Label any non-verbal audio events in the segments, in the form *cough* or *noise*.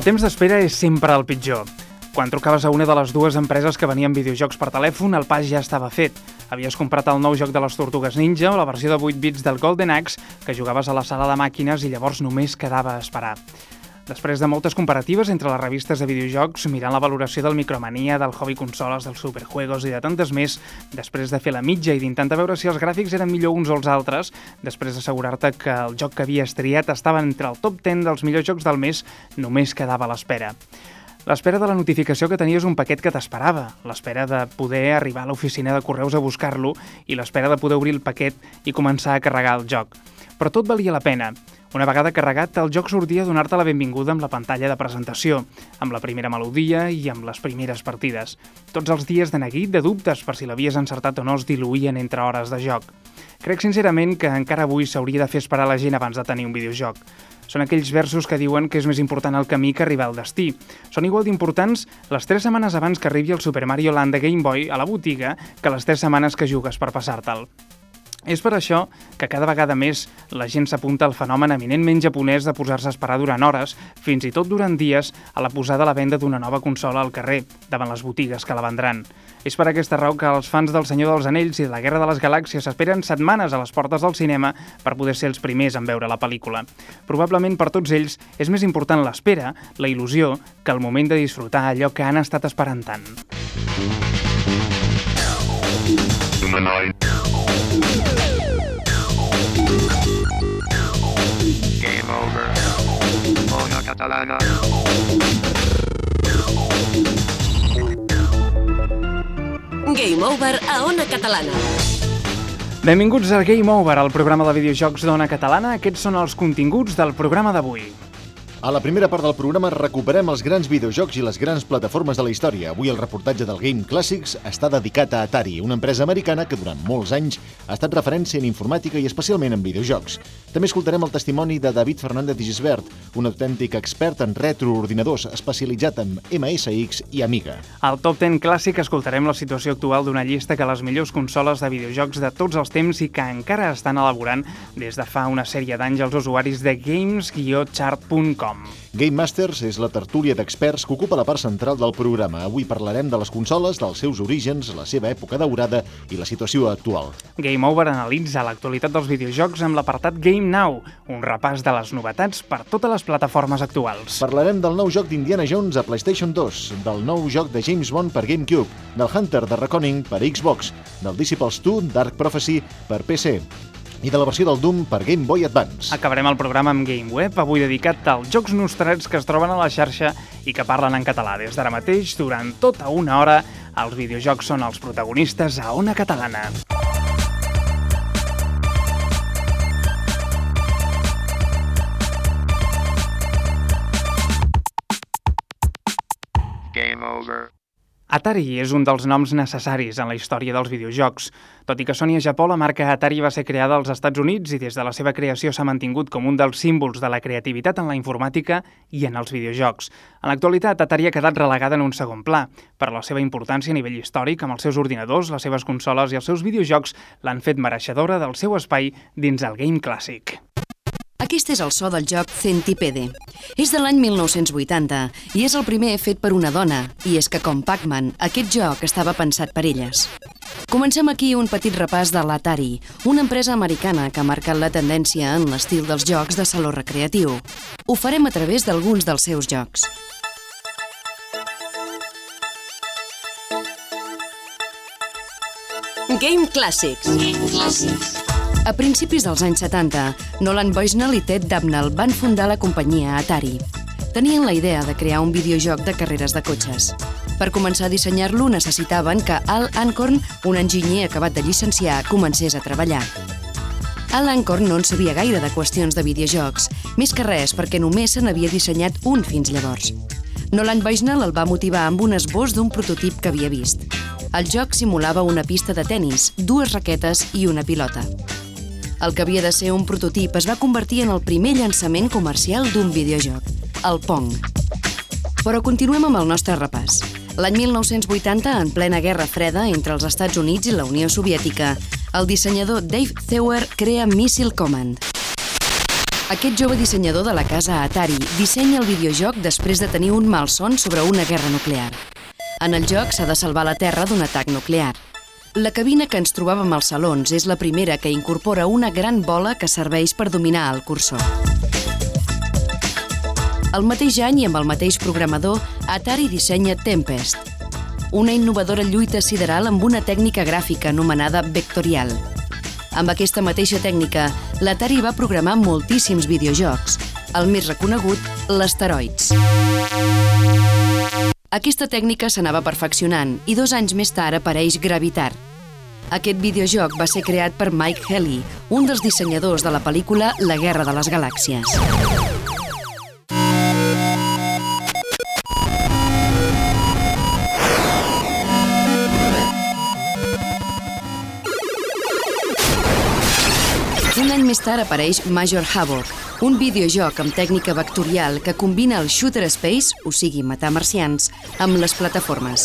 El temps d'espera és sempre el pitjor. Quan trucaves a una de les dues empreses que venien videojocs per telèfon, el pas ja estava fet. Havies comprat el nou joc de les Tortugues Ninja o la versió de 8 bits del Golden Axe, que jugaves a la sala de màquines i llavors només quedava a esperar. Després de moltes comparatives entre les revistes de videojocs, mirant la valoració del Micromania, del Hobby Consoles, dels Superjuegos i de tantes més, després de fer la mitja i d'intentar veure si els gràfics eren millor uns o els altres, després d'assegurar-te que el joc que havies triat estava entre el top 10 dels millors jocs del mes, només quedava l'espera. L'espera de la notificació que tenies un paquet que t'esperava, l'espera de poder arribar a l'oficina de correus a buscar-lo i l'espera de poder obrir el paquet i començar a carregar el joc. Però tot valia la pena. Una vegada carregat, el joc sortia a donar-te la benvinguda amb la pantalla de presentació, amb la primera melodia i amb les primeres partides. Tots els dies de neguit de dubtes per si l'havies encertat o no es diluïen entre hores de joc. Crec sincerament que encara avui s'hauria de fer esperar la gent abans de tenir un videojoc. Són aquells versos que diuen que és més important el camí que arribar al destí. Són igual d'importants les 3 setmanes abans que arribi el Super Mario Land de Game Boy a la botiga que les 3 setmanes que jugues per passar-te'l. És per això que cada vegada més la gent s'apunta al fenomen eminentment japonès de posar-se a esperar durant hores, fins i tot durant dies, a la posada a la venda d'una nova consola al carrer, davant les botigues que la vendran. És per aquesta raó que els fans del Senyor dels Anells i de la Guerra de les Galàxies s'esperen setmanes a les portes del cinema per poder ser els primers en veure la pel·lícula. Probablement per tots ells és més important l'espera, la il·lusió, que el moment de disfrutar allò que han estat esperant tant. Game catalana. Game Over a Ona Catalana. Benvinguts a Game Over, el programa de videojocs d'Ona Catalana. Aquests són els continguts del programa d'avui. A la primera part del programa recuperem els grans videojocs i les grans plataformes de la història. Avui el reportatge del Game Classics està dedicat a Atari, una empresa americana que durant molts anys ha estat referència en informàtica i especialment en videojocs. També escoltarem el testimoni de David Fernández Gisbert, un autèntic expert en retroordinadors especialitzat en MSX i Amiga. Al Top 10 Clàssic escoltarem la situació actual d'una llista que les millors consoles de videojocs de tots els temps i que encara estan elaborant des de fa una sèrie d'anys els usuaris de games-chart.com. Game Masters és la tertúlia d'experts que ocupa la part central del programa. Avui parlarem de les consoles, dels seus orígens, la seva època daurada i la situació actual. Game Over analitza l'actualitat dels videojocs amb l'apartat Game Now, un repàs de les novetats per totes les plataformes actuals. Parlarem del nou joc d'Indiana Jones a PlayStation 2, del nou joc de James Bond per GameCube, del Hunter de Reckoning per Xbox, del Disciples 2 Dark Prophecy per PC i de la versió del Doom per Game Boy Advance. Acabarem el programa amb Game Web, avui dedicat als jocs nostrats que es troben a la xarxa i que parlen en català. Des d'ara mateix, durant tota una hora, els videojocs són els protagonistes a Ona Catalana. Atari és un dels noms necessaris en la història dels videojocs. Tot i que Sony a Japó, la marca Atari va ser creada als Estats Units i des de la seva creació s'ha mantingut com un dels símbols de la creativitat en la informàtica i en els videojocs. En l'actualitat, Atari ha quedat relegada en un segon pla. Per la seva importància a nivell històric, amb els seus ordinadors, les seves consoles i els seus videojocs l'han fet mereixedora del seu espai dins el Game Classic. Aquest és el so del joc Centipede. És de l'any 1980 i és el primer fet per una dona, i és que, com Pac-Man, aquest joc estava pensat per elles. Comencem aquí un petit repàs de l'Atari, una empresa americana que ha marcat la tendència en l'estil dels jocs de saló recreatiu. Ho farem a través d'alguns dels seus jocs. Game Classics. A principis dels anys 70, Nolan Bushnell i Ted Dabnell van fundar la companyia Atari. Tenien la idea de crear un videojoc de carreres de cotxes. Per començar a dissenyar-lo necessitaven que Al Ancorn, un enginyer acabat de llicenciar, comencés a treballar. Al Ancorn no en sabia gaire de qüestions de videojocs, més que res perquè només se n'havia dissenyat un fins llavors. Nolan Bushnell el va motivar amb un esbós d'un prototip que havia vist. El joc simulava una pista de tennis, dues raquetes i una pilota. El que havia de ser un prototip es va convertir en el primer llançament comercial d'un videojoc, el Pong. Però continuem amb el nostre repàs. L'any 1980, en plena Guerra Freda entre els Estats Units i la Unió Soviètica, el dissenyador Dave Theuer crea Missile Command. Aquest jove dissenyador de la casa Atari dissenya el videojoc després de tenir un malson sobre una guerra nuclear. En el joc s'ha de salvar la Terra d'un atac nuclear. La cabina que ens trobàvem als salons és la primera que incorpora una gran bola que serveix per dominar el cursor. El mateix any i amb el mateix programador, Atari dissenya Tempest, una innovadora lluita sideral amb una tècnica gràfica anomenada vectorial. Amb aquesta mateixa tècnica, l'Atari va programar moltíssims videojocs. El més reconegut, l'Asteroids. Aquesta tècnica s'anava perfeccionant i dos anys més tard apareix Gravitar. Aquest videojoc va ser creat per Mike Helly, un dels dissenyadors de la pel·lícula La Guerra de les Galàxies. Més tard apareix Major Havoc, un videojoc amb tècnica vectorial que combina el shooter space, o sigui, matar marcians, amb les plataformes.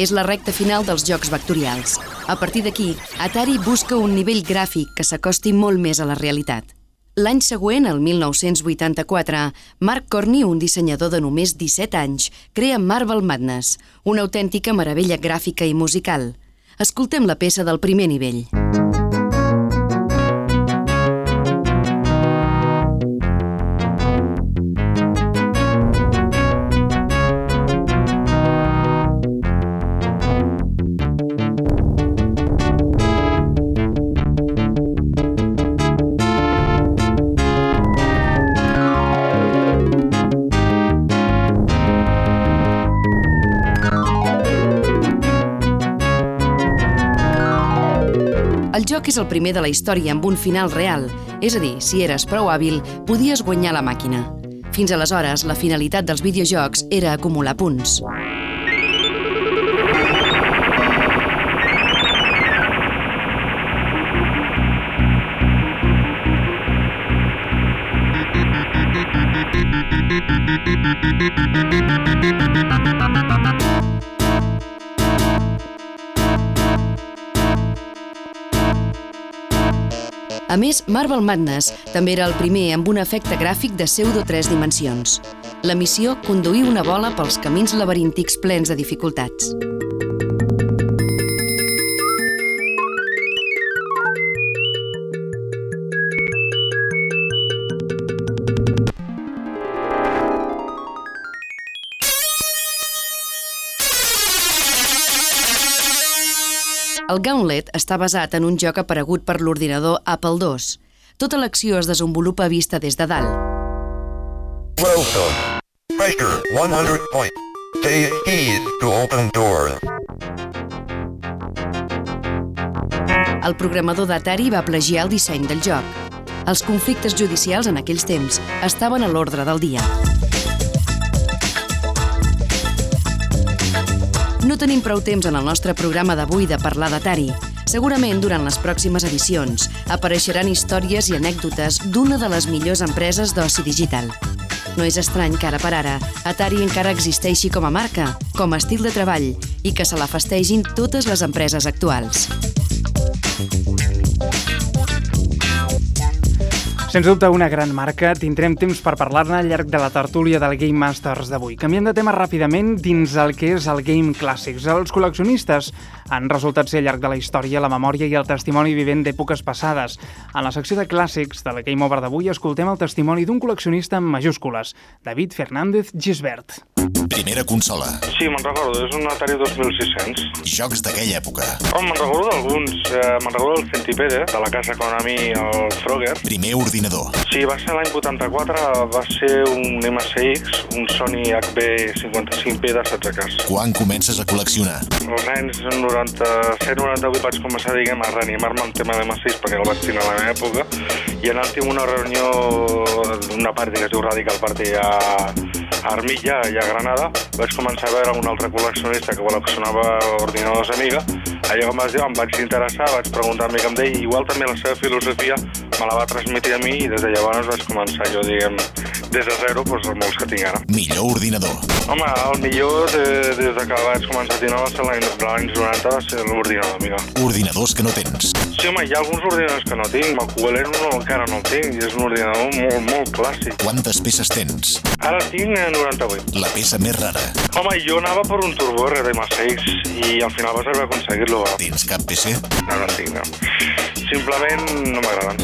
És la recta final dels jocs vectorials. A partir d'aquí, Atari busca un nivell gràfic que s'acosti molt més a la realitat. L'any següent, el 1984, Mark Corney, un dissenyador de només 17 anys, crea Marvel Madness, una autèntica meravella gràfica i musical. Escoltem la peça del primer nivell. El és el primer de la història amb un final real, és a dir, si eres prou hàbil, podies guanyar la màquina. Fins aleshores, la finalitat dels videojocs era acumular punts. A més, Marvel Madness també era el primer amb un efecte gràfic de pseudo 3 dimensions. La missió, conduir una bola pels camins laberíntics plens de dificultats. El Gauntlet està basat en un joc aparegut per l'ordinador Apple II. Tota l'acció es desenvolupa vista des de dalt. Welcome. Pressure 100 point. Say keys to open door. El programador d'Atari va plagiar el disseny del joc. Els conflictes judicials en aquells temps estaven a l'ordre del dia. No tenim prou temps en el nostre programa d'avui de parlar d'Atari. Segurament, durant les pròximes edicions, apareixeran històries i anècdotes d'una de les millors empreses d'oci digital. No és estrany que ara per ara Atari encara existeixi com a marca, com a estil de treball i que se la festegin totes les empreses actuals. Sens dubte, una gran marca. Tindrem temps per parlar-ne al llarg de la tertúlia del Game Masters d'avui. Canviem de tema ràpidament dins el que és el Game Classics. Els col·leccionistes han resultat ser al llarg de la història la memòria i el testimoni vivent d'èpoques passades. En la secció de clàssics de la Game Over d'avui escoltem el testimoni d'un col·leccionista en majúscules, David Fernández Gisbert. Primera consola. Sí, me'n recordo, és un Atari 2600. Jocs d'aquella època. Oh, me'n recordo d'alguns. Eh, me'n recordo del Centipede, de la casa Konami, el Frogger. Primer ordinador. Sí, va ser l'any 84, va ser un MSX, un Sony HB55P de 16 cas. Quan comences a col·leccionar? Els anys 97-98 vaig començar, diguem, a reanimar-me en tema de MSX perquè el vaig tenir a la meva època i l'últim una reunió d'una party que es diu Radical Party a, a Armilla i a Granada vaig començar a veure un altre col·leccionista que col·leccionava ordinadors amiga allò que vas dir, em vaig interessar, vaig preguntar a mi deia, i igual també la seva filosofia me la va transmetre a mi i des de llavors vaig començar jo, diguem, des de zero, doncs, els molts que tinc ara. Millor ordinador. Home, el millor de, des de que vaig començar a tenir l'any 90 va ser l'ordinador, amiga. Ordinadors que no tens. Sí, home, hi ha alguns ordinadors que no tinc. Macuel no, encara no el tinc, i és un ordinador molt, molt clàssic. Quantes peces tens? Ara tinc eh, 98. La peça més rara. Home, jo anava per un Turbo RDM6 i al final vas haver aconseguir-lo. Tens cap PC? No, no en tinc, no. Simplement no m'agraden.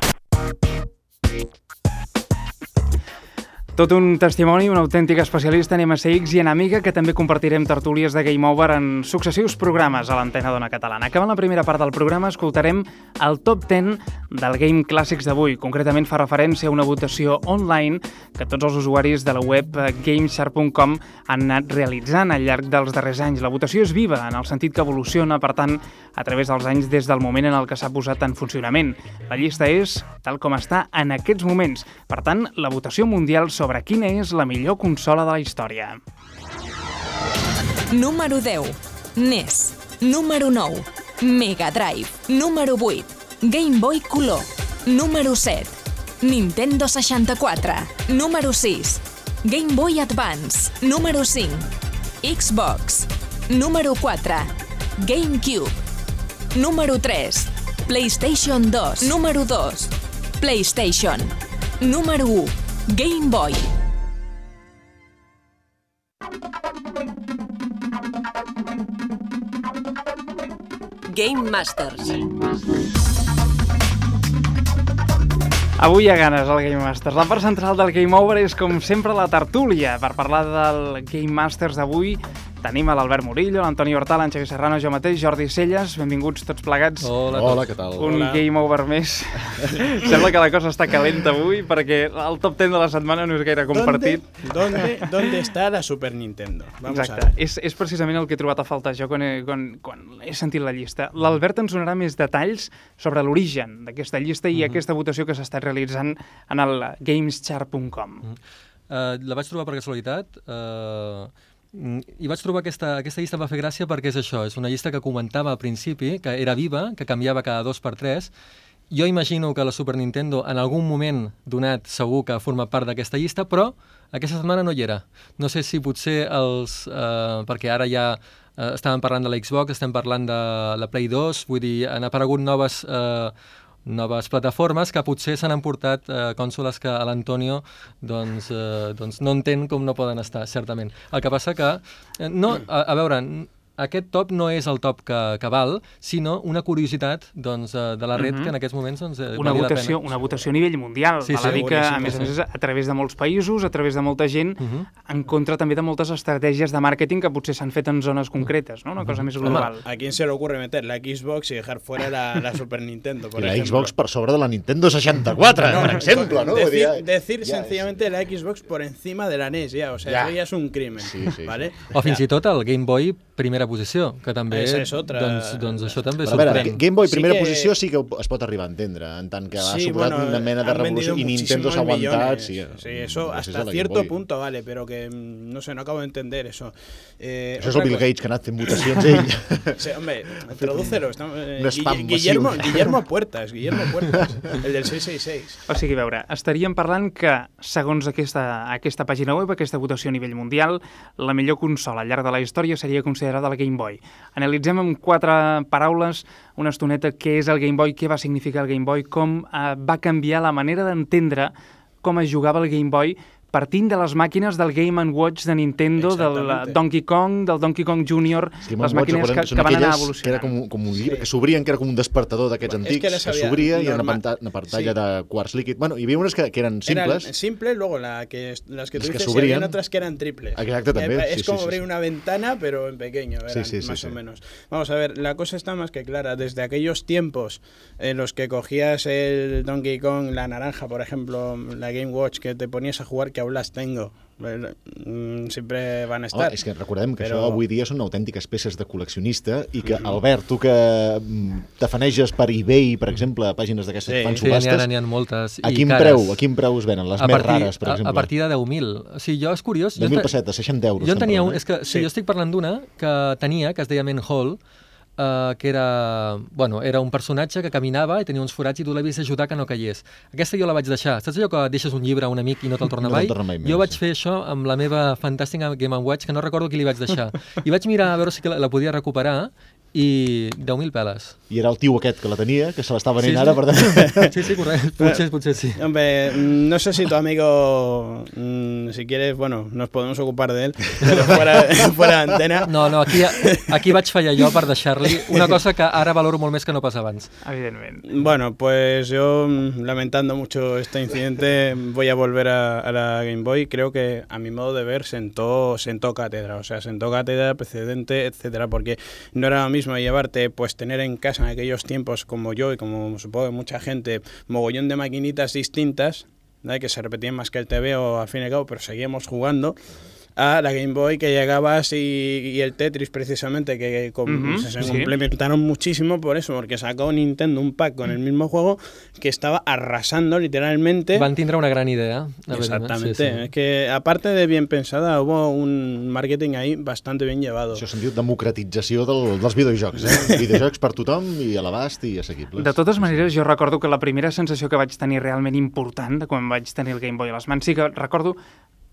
Tot un testimoni, un autèntic especialista en MSX i en Amiga, que també compartirem tertúlies de Game Over en successius programes a l'antena d'Ona Catalana. Acabant la primera part del programa, escoltarem el top 10 del Game Clàssics d'avui. Concretament fa referència a una votació online que tots els usuaris de la web gamesharp.com han anat realitzant al llarg dels darrers anys. La votació és viva, en el sentit que evoluciona, per tant, a través dels anys des del moment en el que s'ha posat en funcionament. La llista és tal com està en aquests moments. Per tant, la votació mundial sobre quina és la millor consola de la història. Número 10. NES. Número 9. Mega Drive. Número 8. Game Boy Color. Número 7. Nintendo 64. Número 6. Game Boy Advance. Número 5. Xbox. Número 4. GameCube. Número 3. PlayStation 2. Número 2. PlayStation. Número 1. Game Boy. Game Masters. Avui hi ha ganes al Game Masters. La part central del Game Over és, com sempre, la tertúlia. Per parlar del Game Masters d'avui tenim a l'Albert Murillo, l'Antoni Hortal, en Xavi Serrano, jo mateix, Jordi Celles. Benvinguts tots plegats. Hola, Hola, què tal? Un Game Over més. *laughs* Sembla que la cosa està calenta avui perquè el top 10 de la setmana no és gaire compartit. ¿Dónde, dónde está la Super Nintendo? Vamos Exacte. a ver. És, és precisament el que he trobat a faltar jo quan he, quan, quan he sentit la llista. L'Albert ens donarà més detalls sobre l'origen d'aquesta llista i aquesta votació que s'ha estat realitzant en el gameschart.com. Uh, la vaig trobar per casualitat uh, i vaig trobar aquesta, aquesta llista va fer gràcia perquè és això, és una llista que comentava al principi, que era viva, que canviava cada dos per tres, jo imagino que la Super Nintendo en algun moment donat segur que forma part d'aquesta llista, però aquesta setmana no hi era. No sé si potser els... Eh, perquè ara ja eh, estàvem parlant de la Xbox, estem parlant de la Play 2, vull dir, han aparegut noves... Eh, noves plataformes que potser s'han emportat eh, cònsoles que a l'Antonio doncs, eh, doncs no entén com no poden estar, certament. El que passa que, eh, no, a, a veure, aquest top no és el top que, que val, sinó una curiositat doncs, eh, de la red Mhm. que en aquests moments doncs, eh, Una valia la votació, pena. una votació a nivell mundial. Sí, Val a sí. dir que, a més a sí. més, a través de molts països, a través de molta gent, Mhm. en contra també de moltes estratègies de màrqueting que potser s'han fet en zones concretes, no? una cosa més global. ¿A quién se le ocurre meter la Xbox y dejar fuera la, la Super Nintendo, *laughs* por I la ejemplo? Xbox per sobre de la Nintendo 64, No, per exemple, no? Decir, dir, decir ja, sencillamente la Xbox por encima de la NES, ya, o sea, Ya. eso ya es un crimen, Sí, sí, ¿vale? O fins i tot el Game Boy primera posició, que també... Esa és otra. Doncs, doncs això també Però a veure, sorprèn. Game Boy Sí primera que- posició sí que es pot arribar a entendre, en tant que ha Sí, suposat bueno, una mena de revolució i Nintendo s'ha aguantat. Sí, Sí, eso hasta cierto punto vale, pero que mm, no sé, no acabo de entender eso. Eh, Això és el Bill cosa- Gates que ha anat fent votacions *laughs* ell. Sí, hombre, tradúcelo. estamos- eh, un spam Guille- Guillermo, massiu. Guillermo Puertas, Guillermo Puertas, el del 666. O sigui, a veure, estaríem parlant que, segons aquesta, aquesta pàgina web, aquesta votació a nivell mundial, la millor consola al llarg de la història seria considerada la Game Boy. Analitzem amb quatre paraules una estoneta què és el Game Boy, què va significar el Game Boy, com eh, va canviar la manera d'entendre com es jugava el Game Boy partint de les màquines del Game Watch de Nintendo, del Exactamente. Donkey Kong, del Donkey Kong Jr., Sí, les màquines que, que van anar evolucionant. Que era com, com un llibre, que s'obrien, que era com un despertador d'aquests És antics, que que, s'obria i era una, normal. panta, una pantalla Sí. de quarts líquid. Bueno, hi havia unes que, que eren simples. Eran simples, luego la que, las que tú Las que dices, y otras que eran triples. Exacto, también, Eh, Es sí, como sí, sí, abrir sí. una ventana, pero en pequeño, eran Sí, sí, sí, más sí. o menos. Vamos a ver, la cosa está más que clara. Desde aquellos tiempos en los que cogías el Donkey Kong, la naranja, por ejemplo, la Game Watch, que te ponías a jugar, que aún las tengo. Mm, Siempre van a Home, estar. és que recordem que Però- això avui dia són autèntiques peces de col·leccionista i que, Albert, tu que mm, t'afaneges per eBay, per exemple, pàgines d'aquestes que fan Sí, n'hi ha, subhastes, n'hi ha moltes. a quin, cares. preu, a quin preu es venen? Les a més partir, rares, per a- exemple. A, partir de 10.000. O sigui, jo és curiós... jo 10.000 esta- pessetes, 60 euros. Jo tenia un... És que si Sí. jo estic parlant d'una que tenia, que es deia Men Hall, eh, que era, bueno, era un personatge que caminava i tenia uns forats i tu l'havies d'ajudar que no caigués. Aquesta jo la vaig deixar. Saps allò que deixes un llibre a un amic i no te'l *laughs* torna No mai? torna mai més, jo vaig fer això amb la meva fantàstica Game Watch, que no recordo qui li vaig deixar. *laughs* I vaig mirar a veure si la, la podia recuperar i 10.000 peles. I era el tio aquest que la tenia, que se l'està venent Sí, sí. ara, per *laughs* tant... Sí, sí, correcte. Potser, potser sí. Hombre, no sé si tu amigo, mm, si quieres, bueno, nos podemos ocupar de él, pero fuera, *laughs* fuera de antena. No, no, aquí, aquí vaig fallar jo per deixar-li una cosa que ara valoro molt més que no pas abans. Evidentment. Bueno, pues yo, mm, lamentando mucho este incidente, voy a volver a, a la Game Boy. Creo que, a mi modo de ver, sentó, sentó cátedra. O sea, sentó cátedra, precedente, etcétera, porque no era lo mismo llevarte, pues tener en casa en aquellos tiempos, como yo y como supongo mucha gente, mogollón de maquinitas distintas, ¿vale? que se repetían más que el TV o al fin y al cabo, pero seguíamos jugando. A la Game Boy que llegabas y, y el Tetris precisamente que com- Ujú, se, se sí. complementaron muchísimo por eso, porque sacó Nintendo un pack con el mismo juego que estaba arrasando literalmente. Van tindre una gran idea. Exactamente. Sí, sí. Es que aparte de bien pensada, hubo un marketing ahí bastante bien llevado. Això se'n diu democratització del, dels videojocs, eh? *laughs* videojocs per tothom i a l'abast i assequibles. De totes maneres, jo recordo que la primera sensació que vaig tenir realment important de quan vaig tenir el Game Boy a les mans, sí que recordo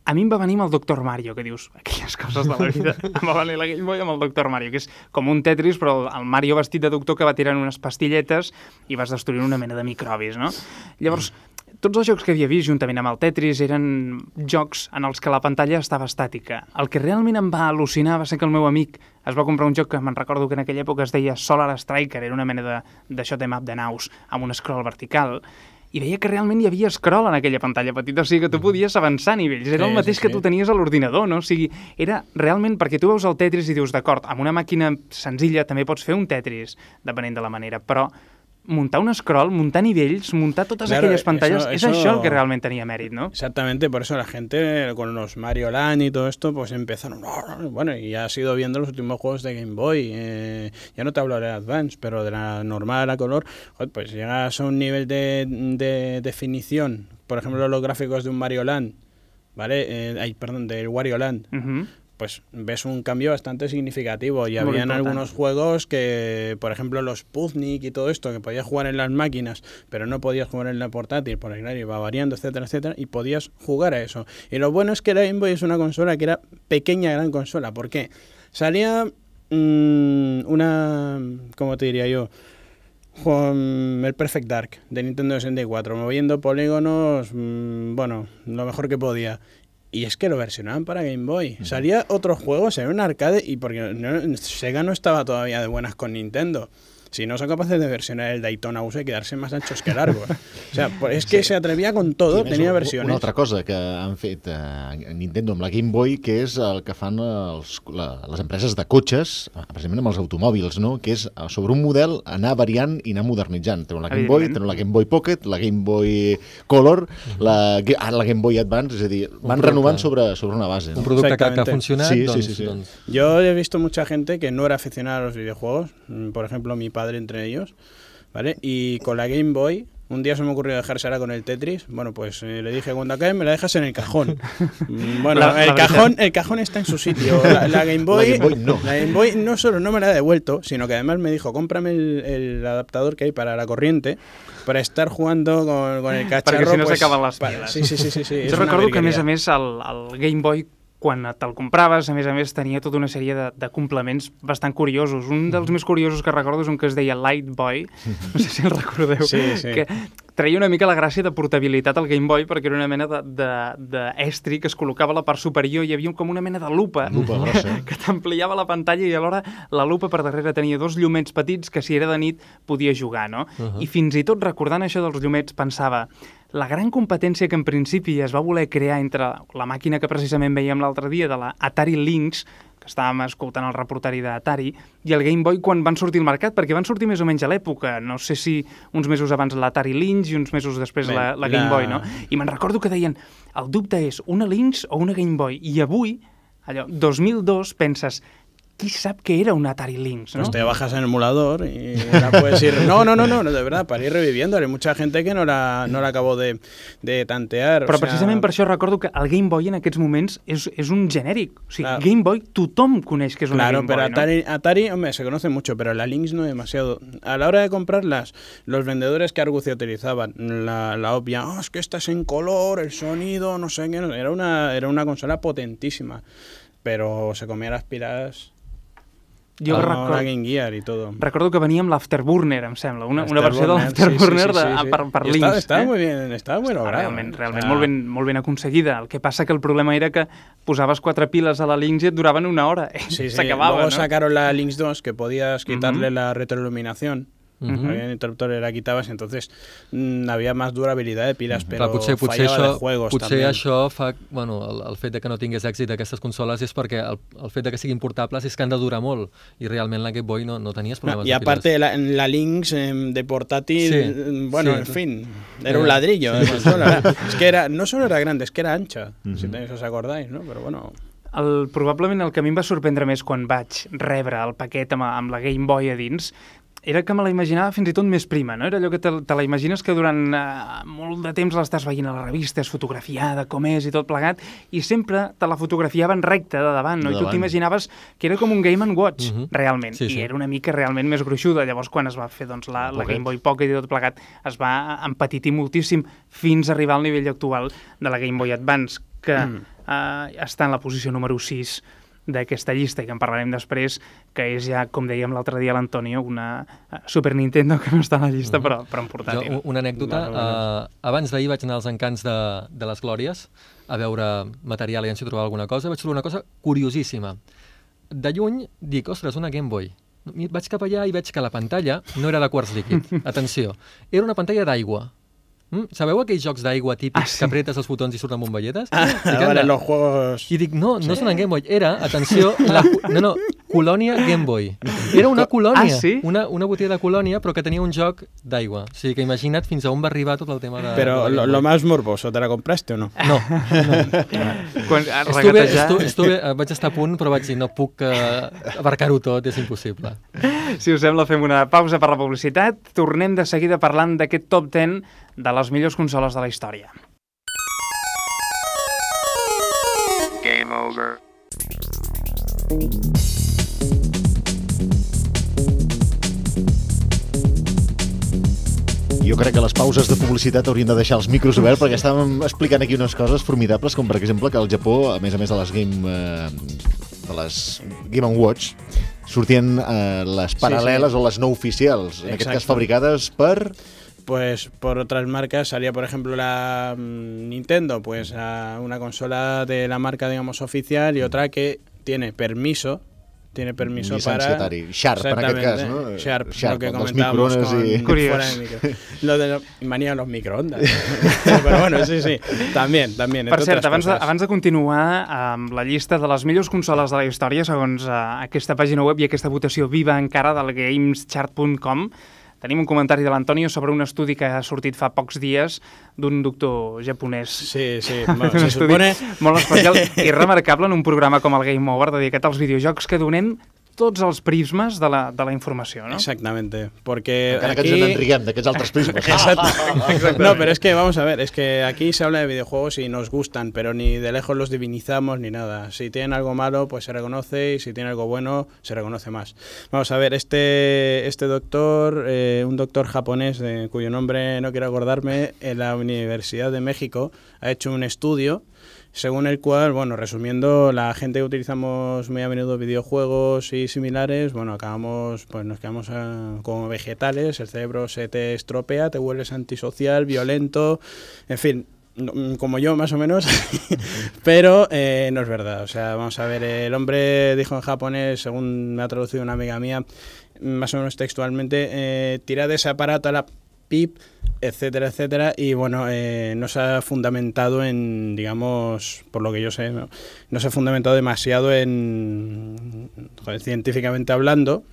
a mi em va venir amb el Dr. Mario, que dius, aquelles coses de la vida. *laughs* em va venir la Game Boy amb el Dr. Mario, que és com un Tetris, però el- el Mario vestit de doctor que va tirant unes pastilletes i vas destruint una mena de microbis, no? Llavors, tots els jocs que havia vist juntament amb el Tetris eren jocs en els que la pantalla estava estàtica. El que realment em va al·lucinar va ser que el meu amic es va comprar un joc que me'n recordo que en aquella època es deia Solar Striker, era una mena de, de shot em up de naus amb un scroll vertical, i veia que realment hi havia scroll en aquella pantalla petita, o sigui que tu podies avançar nivells, era Sí, el sí, mateix que sí. tu tenies a l'ordinador, no? O sigui, era realment, perquè tu veus el Tetris i dius, d'acord, amb una màquina senzilla també pots fer un Tetris, depenent de la manera, però muntar un scroll, muntar nivells, muntar totes Claro, aquelles pantalles, eso- és eso- això el que realment tenia mèrit, no? Exactamente, por eso la gente con los Mario Land y todo esto, pues empezaron. Bueno, y ya has ido viendo los últimos juegos de Game Boy. eh, ya no te hablo de Advance, pero de la normal a color, joder, pues llegas a un nivel de, de definición. Por ejemplo, los gráficos de un Mario Land, ¿vale? Eh, ay, perdón, del Wario Land. Ujú. Pues ves un cambio bastante significativo. Y Muy habían importante. algunos juegos que, por ejemplo, los Puznik y todo esto, que podías jugar en las máquinas, pero no podías jugar en la portátil, porque claro, iba variando, etcétera, etcétera, y podías jugar a eso. Y lo bueno es que la Game Boy es una consola que era pequeña, gran consola. ¿Por qué? Salía mm, una, ¿cómo te diría yo? Juan- el Perfect Dark de Nintendo 64, moviendo polígonos, mm, bueno, lo mejor que podía. Y es que lo versionaban para Game Boy. Salía otros juegos en un arcade y porque no- Sega no estaba todavía de buenas con Nintendo. Si no son capaces de versionar el Daytona USA y quedarse más anchos que largos. o sea, es que se atrevía con todo, I a més, tenía una- versiones. Una altra cosa que han fet eh, Nintendo amb la Game Boy, que és el que fan els, la, les empreses de cotxes, eh, precisament amb els automòbils, no? que és eh, sobre un model anar variant i anar modernitzant. Tenen la Game Boy, tenen la Game Boy Pocket, la Game Boy Color, la, ara la Game Boy Advance, és a dir, van producte. renovant sobre, sobre una base. Un producte que, que ha funcionat, Sí, sí, doncs, sí, sí. doncs Yo he visto mucha gente que no era aficionada a los videojuegos, mm, por ejemplo mi padre entre ellos, ¿vale? Y con la Game Boy, un día se me ocurrió dejársela con el Tetris, bueno pues eh, le dije cuando acabe me la dejas en el cajón. *laughs* Mm, bueno, La- la el, verdad- cajón, el cajón está en su sitio, *laughs* la, la Game Boy... La Game Boy no. La Game Boy no solo no me la ha devuelto, sino que además me dijo, cómprame el, el adaptador que hay para la corriente para estar jugando con, con el cacharro. Perquè si no pues, s'acaben les para- piles. Sí, sí, sí, sí. sí, *laughs* Jo una recordo que, a més a més, el, el Game Boy, quan te'l compraves, a més a més, tenia tota una sèrie de, de complements bastant curiosos. Un dels més curiosos que recordo és un que es deia Light Boy, no sé si el recordeu, Sí, sí. que treia una mica la gràcia de portabilitat al Game Boy perquè era una mena d'estri de, de, que es col·locava a la part superior i hi havia com una mena de lupa, Lupa grossa. *laughs* que t'ampliava la pantalla i alhora la lupa per darrere tenia dos llumets petits que si era de nit podia jugar, no? Uh -huh. I fins i tot recordant això dels llumets pensava la gran competència que en principi es va voler crear entre la màquina que precisament veiem l'altre dia de la Atari Lynx, que estàvem escoltant el reportari d'Atari, i el Game Boy quan van sortir al mercat, perquè van sortir més o menys a l'època, no sé si uns mesos abans l'Atari Lynx i uns mesos després Bé, la, la Game la- Boy, no? I me'n recordo que deien, el dubte és una Lynx o una Game Boy, i avui, allò, 2002, penses, qui sap què era un Atari Lynx, no? Pues te bajas en el emulador y la puedes ir... No, no, no, no, de verdad, para ir reviviendo. Hay mucha gente que no la, no la acabó de, de tantear. Però o sea, precisament per això recordo que el Game Boy en aquests moments és, és un genèric. O sigui, Claro. Game Boy tothom coneix que és una Claro, Game pero Atari, Atari, hombre, se conoce mucho, pero la Lynx no demasiado. A la hora de comprarlas, los vendedores que argucia utilizaban, la, la obvia, "Ah, es que esta es en color, el sonido, no sé qué, no sé". era una, era una consola potentísima, pero se comía las pilas Jo recordo- la Game Gear y todo. Recordo que venia amb l'Afterburner, em sembla, una, una versió de Afterburner, l'Afterburner sí, sí, de- sí, sí. per, per Y Lynx. Estaba, estaba eh? muy bien, estaba muy Estava realment, ¿eh? realment sea, molt, ben, molt ben aconseguida. El que passa que el problema era que posaves quatre piles a la Lynx i et duraven una hora. Sí, sí. S'acabava, Luego no? sacaron la Lynx 2 que podías quitarle Ujú. la retroiluminación. Ujú. Había interruptores, la quitabas, entonces mm, había más durabilidad de pilas, pero Clar, potser, potser, fallaba això, de juegos potser también. això fa... Bueno, el, el fet de que no tingués èxit d'aquestes consoles és perquè el, el fet de que siguin portables és que han de durar molt i realment la Game Boy no, no tenies No, problemes y de aparte la, la Lynx em, de portátil, Sí, em, bueno, sí. en fin, era Eh, un ladrillo de sí. consola. *laughs* es que era, no solo era grande, es que era ancha, si Ujú. tenéis, os acordáis, ¿no? Pero bueno, El, probablement el que a mi em va sorprendre més quan vaig rebre el paquet amb, amb la Game Boy a dins era que me la imaginava fins i tot més prima, no? Era allò que te, te la imagines que durant uh, molt de temps l'estàs veient a la revista, és fotografiada, com és i tot plegat, i sempre te la fotografiaven recta de davant, no? De I tu davant. t'imaginaves que era com un Game Watch, Mhm. realment, Sí, sí. i era una mica realment més gruixuda. Llavors, quan es va fer doncs, la, la. Game Boy Pocket i tot plegat, es va empetitir moltíssim fins a arribar al nivell actual de la Game Boy Advance, que Mm. eh, està en la posició número 6 d'aquesta llista i que en parlarem després, que és ja, com dèiem l'altre dia l'Antonio, una eh, Super Nintendo que no està a la llista, però, però en Jo, portàtil. u- una anècdota, uh, abans d'ahir vaig anar als encants de, de les Glòries a veure material i si trobava alguna cosa, vaig trobar una cosa curiosíssima. De lluny dic, ostres, una Game Boy. Vaig cap allà i veig que la pantalla no era de quarts líquid. *laughs* Atenció, era una pantalla d'aigua. Mm? Sabeu aquells jocs d'aigua típics Ah, sí. que apretes els botons i surten bombolletes? Ah, Dic, vale, los juegos... I dic, no, no és una Game Boy, era, atenció, la, no, no, colònia Game Boy. Era una colònia, Ah, sí? una, una botella de colònia, però que tenia un joc d'aigua. O sigui que imagina't fins a on va arribar tot el tema de... Pero de lo, lo más morboso, ¿te la compraste o no? No, *laughs* Quan, a estuve, regatejar, estu, estuve, eh, vaig estar a punt, però vaig dir, no puc eh, abarcar-ho tot, és impossible. si us sembla, fem una pausa per la publicitat. Tornem de seguida parlant d'aquest top 10 de les millors consoles de la història. Game over. Jo crec que les pauses de publicitat haurien de deixar els micros oberts perquè estàvem explicant aquí unes coses formidables com per exemple que al Japó, a més a més de les Game, eh, de les Game Watch, sortien eh, les paral·leles o les no oficials, en aquest cas fabricades per... Pues por otras marcas salía, por ejemplo, la mm, Nintendo, pues a una consola de la marca, digamos, oficial y otra que tiene permiso, tiene permiso Llicència para... Sharp, en aquest cas, no? Sharp, Sharp, lo que comentábamos con, Curiós. fuera de micro. Lo de de los microondas. *laughs* Pero bueno, sí, sí, también, también. Per cert, abans de, abans de continuar amb la llista de les millors consoles de la història, segons uh, aquesta pàgina web i aquesta votació viva encara del gameschart.com, tenim un comentari de l'Antonio sobre un estudi que ha sortit fa pocs dies d'un doctor japonès. Sí, sí, *laughs* bueno, un se estudi supone... molt especial i remarcable en un programa com el Game Over dedicat als videojocs que donem tots els prismes de la, de la informació, no? Exactamente, porque Encara que aquí... ens en riguem d'aquests altres prismes. *laughs* Exacto. No, pero es que vamos a ver, es que aquí se habla de videojuegos y nos gustan, pero ni de lejos los divinizamos ni nada. Si tienen algo malo, pues se reconoce y si tienen algo bueno, se reconoce más. Vamos a ver, este, este doctor, eh, un doctor japonés de, cuyo nombre no quiero acordarme, en la Universidad de México, ha hecho un estudio según el cual, bueno, resumiendo, la gente que utilizamos muy a menudo videojuegos y similares, bueno, acabamos, pues nos quedamos eh, como vegetales, el cerebro se te estropea, te vuelves antisocial, violento, en fin, mm, como yo más o menos, *laughs* pero eh, no es verdad. O sea, vamos a ver, el hombre dijo en japonés, según me ha traducido una amiga mía, más o menos textualmente, eh, tira de ese aparato a la pip, etcétera, etcétera, y bueno, eh, no se ha fundamentado en, digamos, por lo que yo sé, no, no se ha fundamentado demasiado en, joder, científicamente hablando,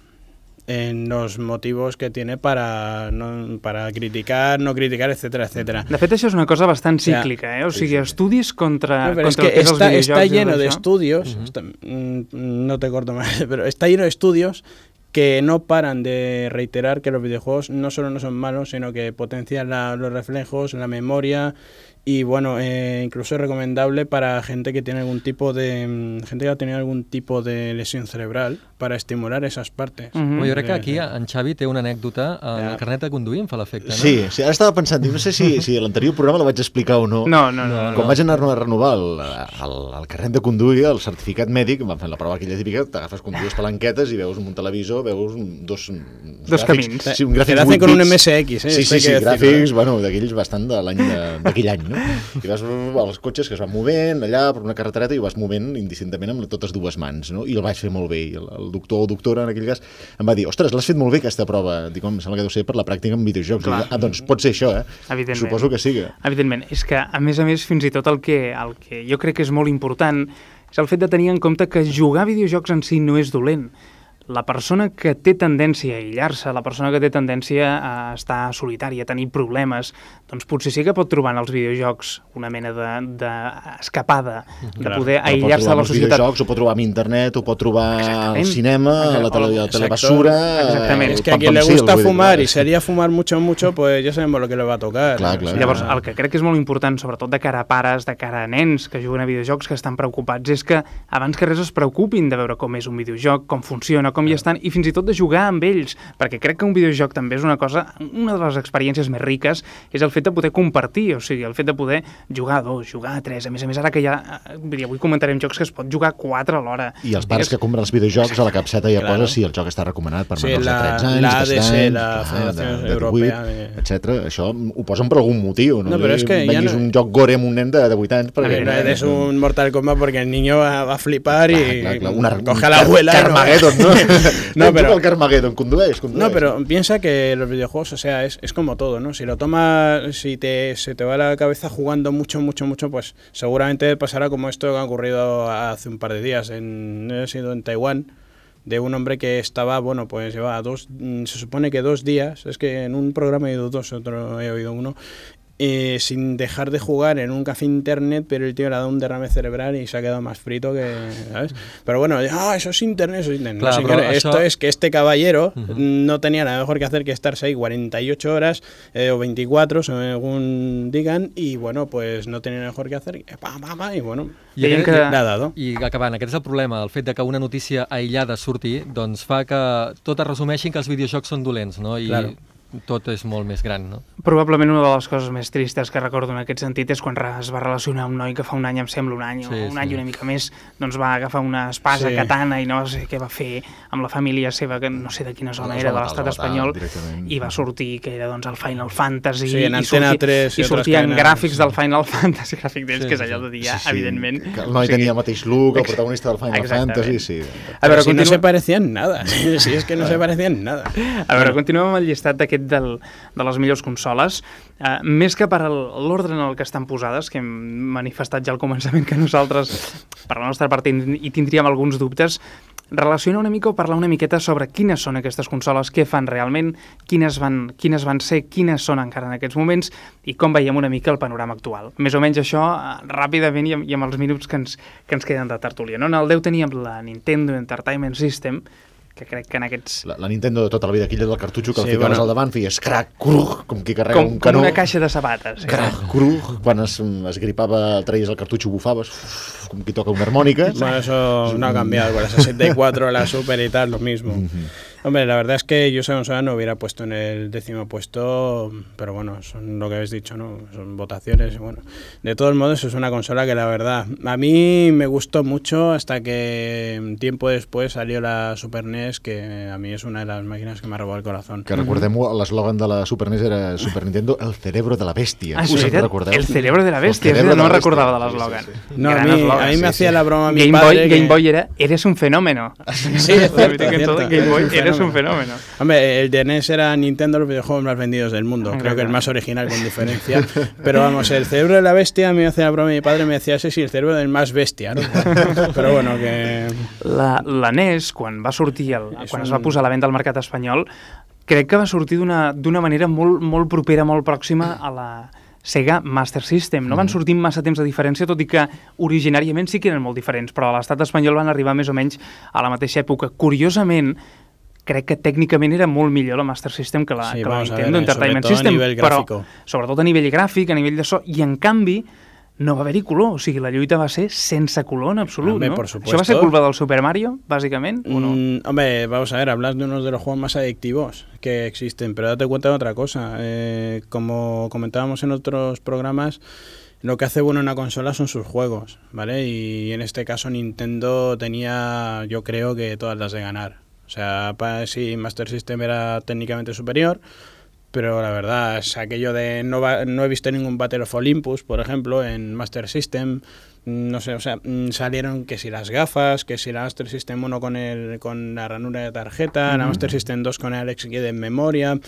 en los motivos que tiene para, no, para criticar, no criticar, etcétera, etcétera. De fet, això és una cosa bastant O sea, cíclica, eh? O sigui, estudis contra, No, pero es contra que el que és els está, videojocs está i tot lleno de estudios, está- mm, no te corto más, *laughs* pero está lleno de estudios que no paran de reiterar que los videojuegos no solo no son malos, sino que potencian la- los reflejos, la memoria y bueno, eh, incluso es recomendable para gente que tiene algún tipo de mm, gente que ha tenido algún tipo de lesión cerebral para estimular esas partes. Mhm. Bueno, jo crec que aquí en Xavi té una anècdota, eh, el carnet de conduir em fa l'efecte, no? Sí, sí, ara estava pensant, no sé si, *laughs* si l'anterior programa la vaig explicar o no. No, no, no, Quan no. vaig anar a renovar el, el, el carnet de conduir, el certificat mèdic, em van fer la prova aquella típica, t'agafes com dues palanquetes i veus un televisor, veus un- dos... Dos gràfics, camins. Sí, un gràfics Te lo hacen 8 con un. MSX, eh, Sí, sí, sí, decirlo, gràfics, bueno, d'aquells bastant de l'any de- d'aquell any, no? I vas els cotxes que es van movent allà per una carretereta i ho vas movent indistintament amb totes dues mans, no? I el vaig fer molt bé. I el, el doctor o doctora, en aquell cas, em va dir, ostres, l'has fet molt bé aquesta prova. Dic, home, em sembla que deu ser per la pràctica en videojocs. Clar. Ah, doncs pot ser això, eh? Evidentment. Suposo que sí. que- Evidentment, és que, a més a més, fins i tot el que, el que jo crec que és molt important és el fet de tenir en compte que jugar a videojocs en si no és dolent. La persona que té tendència a aïllar-se, la persona que té tendència a estar solitària, a tenir problemes, doncs potser sí que pot trobar en els videojocs una mena d'escapada, de, de, de poder aïllar-se de la societat. videojocs, ho pot trobar en internet, ho pot trobar al cinema, a la, tele, a la telebasura... Exactament. al Es que a quien le pam-pam-sil, gusta fumar y *laughs* sería fumar mucho, mucho, pues ya sabemos lo que le va a tocar. Clar, clar. Llavors, el que crec que és molt important, sobretot de cara a pares, de cara a nens que juguen a videojocs que estan preocupats, és que abans que res es preocupin de veure com és un videojoc, com funciona, com hi estan, i fins i tot de jugar amb ells, perquè crec que un videojoc també és una cosa, una de les experiències més riques és el fet de poder compartir, o sigui, el fet de poder jugar a dos, jugar a tres, a més a més ara que ja, eh, vull dir, avui comentarem jocs que es pot jugar a quatre alhora. I els pares que compren els videojocs a la capseta ja Claro. posa si el joc està recomanat per Sí, menors la- de 13 anys, la 17 ADC, anys, la clar, Federació de, de Europea 18, de- etc. Això ho posen per algun motiu, no? No, però és que ja no- un joc gore amb un nen de, de 8 anys perquè... no eres un Mortal Kombat porque el niño va, va a flipar y Clar, clar, una, coge a la abuela. y no- Carmageddon, ¿no? *laughs* *laughs* No, pero-. No, pero piensa que los videojuegos, o sea, es, es como todo, ¿no? Si lo tomas, si te, se te va la cabeza jugando mucho, mucho, mucho, pues seguramente pasará como esto que ha ocurrido hace un par de días, en, he sido en Taiwán, de un hombre que estaba, bueno, pues llevaba dos, mm, se supone que dos días, es que en un programa he oído dos, otro he oído uno, eh, sin dejar de jugar en un café internet, pero el tío le ha dado un derrame cerebral y se ha quedado más frito que, ¿sabes? Pero bueno, ah, eso es internet, eso es internet. No, Clar, señor, però esto es que este caballero Ujú. no tenía nada mejor que hacer que estarse ahí 48 horas eh, o 24, según digan, y bueno, pues no tenía nada mejor que hacer, que pa, pa, pa, y bueno, I, aquest, que- dado. I acabant, aquest és el problema, el fet de que una notícia aïllada surti, doncs fa que tot es resumeixi que els videojocs són dolents, no? I Claro. Tot és molt més gran, no? Probablement una de les coses més tristes que recordo en aquest sentit és quan es va relacionar un noi que fa un any, em sembla un any, Sí, o un sí. any i una mica més, doncs va agafar una espasa Sí. katana i no sé què va fer amb la família seva, que no sé de quina zona Els era, de l'estat espanyol, i va sortir que era doncs el Final Fantasy, Sí, en i, sortia, 3 i sortien cadenes, gràfics sí. del Final *laughs* Fantasy, gràfic d'ells, Sí, que és sí, allò sí. de dir, ja, evidentment. Que el noi O sigui, tenia el mateix look, el protagonista del Final Exactament. Fantasy, sí. A veure, si no continua- se parecían en nada, *laughs* si es que no se parecían en nada. A veure, continuem amb el llistat aquest del, de les millors consoles. Uh, més que per l'ordre en el que estan posades, que hem manifestat ja al començament que nosaltres, per la nostra part, hi tindríem alguns dubtes, relaciona una mica o parlar una miqueta sobre quines són aquestes consoles, què fan realment, quines van, quines van ser, quines són encara en aquests moments i com veiem una mica el panorama actual. Més o menys això, eh, ràpidament i amb, i amb els minuts que ens, que ens queden de tertúlia. No? En el 10 teníem la Nintendo Entertainment System, que crec que en aquests La, la Nintendo de tota la vida, aquella del cartutxo que Sí, el ficaves bueno. al davant, feies crac, cruj, com qui carrega com, un com canó. una caixa de sabates. Crac, cruj, quan es, es gripava, traies el cartutxo, bufaves, uf, com qui toca una harmònica. Bueno, eso no ha cambiado con la 64, la Super y tal, lo mismo. Hombre, la verdad es que yo esa consola no hubiera puesto en el décimo puesto, pero bueno, son lo que habéis dicho, ¿no? Son votaciones, bueno. De todos modos, es una consola que la verdad, a mí me gustó mucho hasta que tiempo después salió la Super NES, que a mí es una de las máquinas que me ha robado el corazón. Que recordem-ho, l'eslògan de la Super NES era Super Nintendo, el cerebro de la bèstia. Ah, sí, recordeu? El cerebro de la El no de la l'eslògan. sí, sí, sí. No, a mí, eslògan, a mí me sí, hacía sí. la broma mi Game padre Boy, que- Game Boy era, eres un fenómeno. Sí, es *laughs* cierto, es todo cierto. Game Boy, eres es un fenómeno. Hombre, el de NES era Nintendo los videojuegos más vendidos del mundo. Creo que el más original con diferencia. *laughs* Pero vamos, el cerebro de la bestia, me hace la broma mi padre, me decía, ese sí, el cerebro del más bestia, ¿no? *laughs* Però bueno, que... La, la NES, quan va sortir, el, quan un... es va posar a la venda al mercat espanyol, crec que va sortir d'una manera molt, molt propera, molt pròxima a la Sega Master System. No van sortir massa temps de diferència, tot i que originàriament sí que eren molt diferents, però a l'estat espanyol van arribar més o menys a la mateixa època. Curiosament, crec que tècnicament era molt millor la Master System que la, sí, que la Nintendo Entertainment System, però sobretot a nivell gràfic, a nivell de so, i en canvi no va haver-hi color, o sigui, la lluita va ser sense color en absolut, Hombre, ¿no? por supuesto. Això va ser culpa del Super Mario, básicamente, ¿o no? Mm, hombre, vamos a ver, hablas de uno de los juegos más adictivos que existen, pero date cuenta de otra cosa. Eh, como comentábamos en otros programas, lo que hace bueno una consola son sus juegos, ¿vale? Y en este caso Nintendo tenía, yo creo que todas las de ganar. O sea, sí, Master System era técnicamente superior, pero la verdad es aquello de no, va, no he visto ningún Battle of Olympus, por ejemplo, en Master System. No sé, o sea, mm, salieron que si las gafas, que si la Master System 1 con, el, con la ranura de tarjeta, uh -huh. la Master System 2 con el Kid en memoria,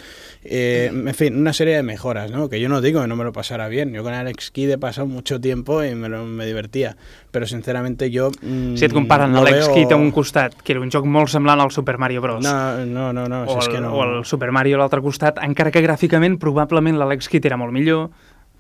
eh, en fin, una serie de mejoras, ¿no? Que yo no digo que no me lo pasara bien, yo con Alex Kid he pasado mucho tiempo y me, lo, me divertía, però sinceramente jo... Mm, si et comparen no l'Alex veo... A un costat, que era un joc molt semblant al Super Mario Bros. No, no, no, no o, és el, que no. o el Super Mario a l'altre costat, encara que gràficament probablement l'Alex era molt millor,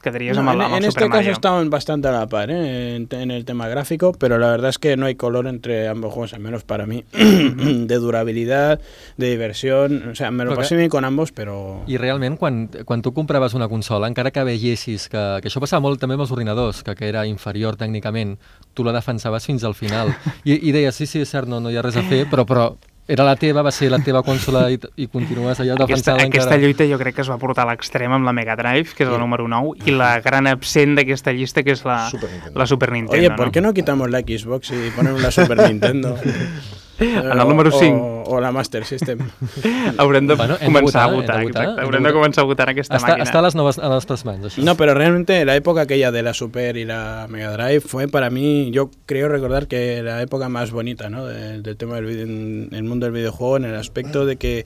quedarías no, amb el, amb en, en este Mario. caso estaban bastante a la par ¿eh? en, en, el tema gráfico, pero la verdad es que no hay color entre ambos juegos, al menos para mí, *clears throat* de durabilidad, de diversión, o sea, me lo però pasé que... bien con ambos, però... I realment, quan, quan tu compraves una consola, encara que veiessis que, que això passava molt també amb els ordinadors, que, que era inferior tècnicament, tu la defensaves fins al final, *laughs* i, i deies, sí, sí, és cert, no, no hi ha res a fer, però, però era la teva, va ser la teva consola i, i continues allà defensant aquesta, aquesta lluita jo crec que es va portar a l'extrem amb la Mega Drive, que és sí. el número 9, i la gran absent d'aquesta llista, que és la Super Nintendo. La Super Nintendo Oye, ¿no? ¿por qué no quitamos la Xbox y ponemos la Super Nintendo? *laughs* En el número 5. O, o la Master System. *laughs* Haurem de bueno, començar a votar, votar exacte. Haurem de començar a votar aquesta està, màquina. Està a les, noves, a les mans, això. No, pero realmente la época aquella de la Super y la Mega Drive fue para mí, yo creo recordar que la época más bonita, ¿no? Del, del tema del video, en el mundo del videojuego, en el aspecto de que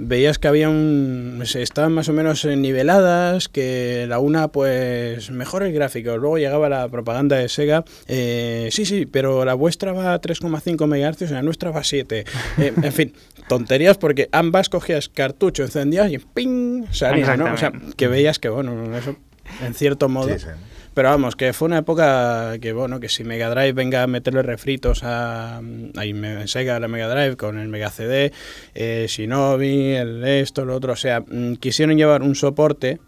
veías que había un... Se estaban más o menos niveladas, que la una pues mejor el gráfico, luego llegaba la propaganda de Sega, eh, sí, sí, pero la vuestra va a 3,5 MHz y la nuestra va a 7. Eh, en fin, tonterías porque ambas cogías cartucho, encendías y ¡ping! salía, ¿no? O sea, que veías que, bueno, eso en cierto modo... Sí, sí. Pero vamos, que fue una época que, bueno, que si Mega Drive venga a meterle refritos a, a Sega, la Mega Drive con el Mega CD, eh, Shinobi, el esto, lo otro, o sea, mmm, quisieron llevar un soporte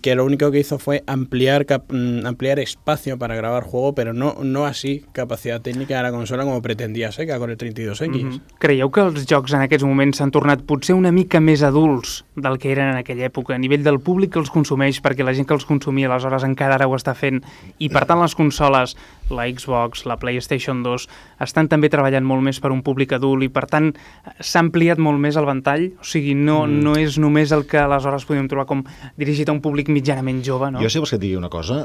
que lo único que hizo fue ampliar, cap, ampliar espacio para grabar juego, pero no, no así capacidad técnica de la consola como pretendía Sega con el 32X. Mm -hmm. Creieu que els jocs en aquests moments s'han tornat potser una mica més adults del que eren en aquella època, a nivell del públic que els consumeix, perquè la gent que els consumia aleshores encara ara ho està fent, i per tant les consoles, la Xbox, la PlayStation 2, estan també treballant molt més per un públic adult i per tant s'ha ampliat molt més el ventall, o sigui, no, mm. no és només el que aleshores podem trobar com dirigit a un públic mitjanament jove, no? Jo si vols que et digui una cosa,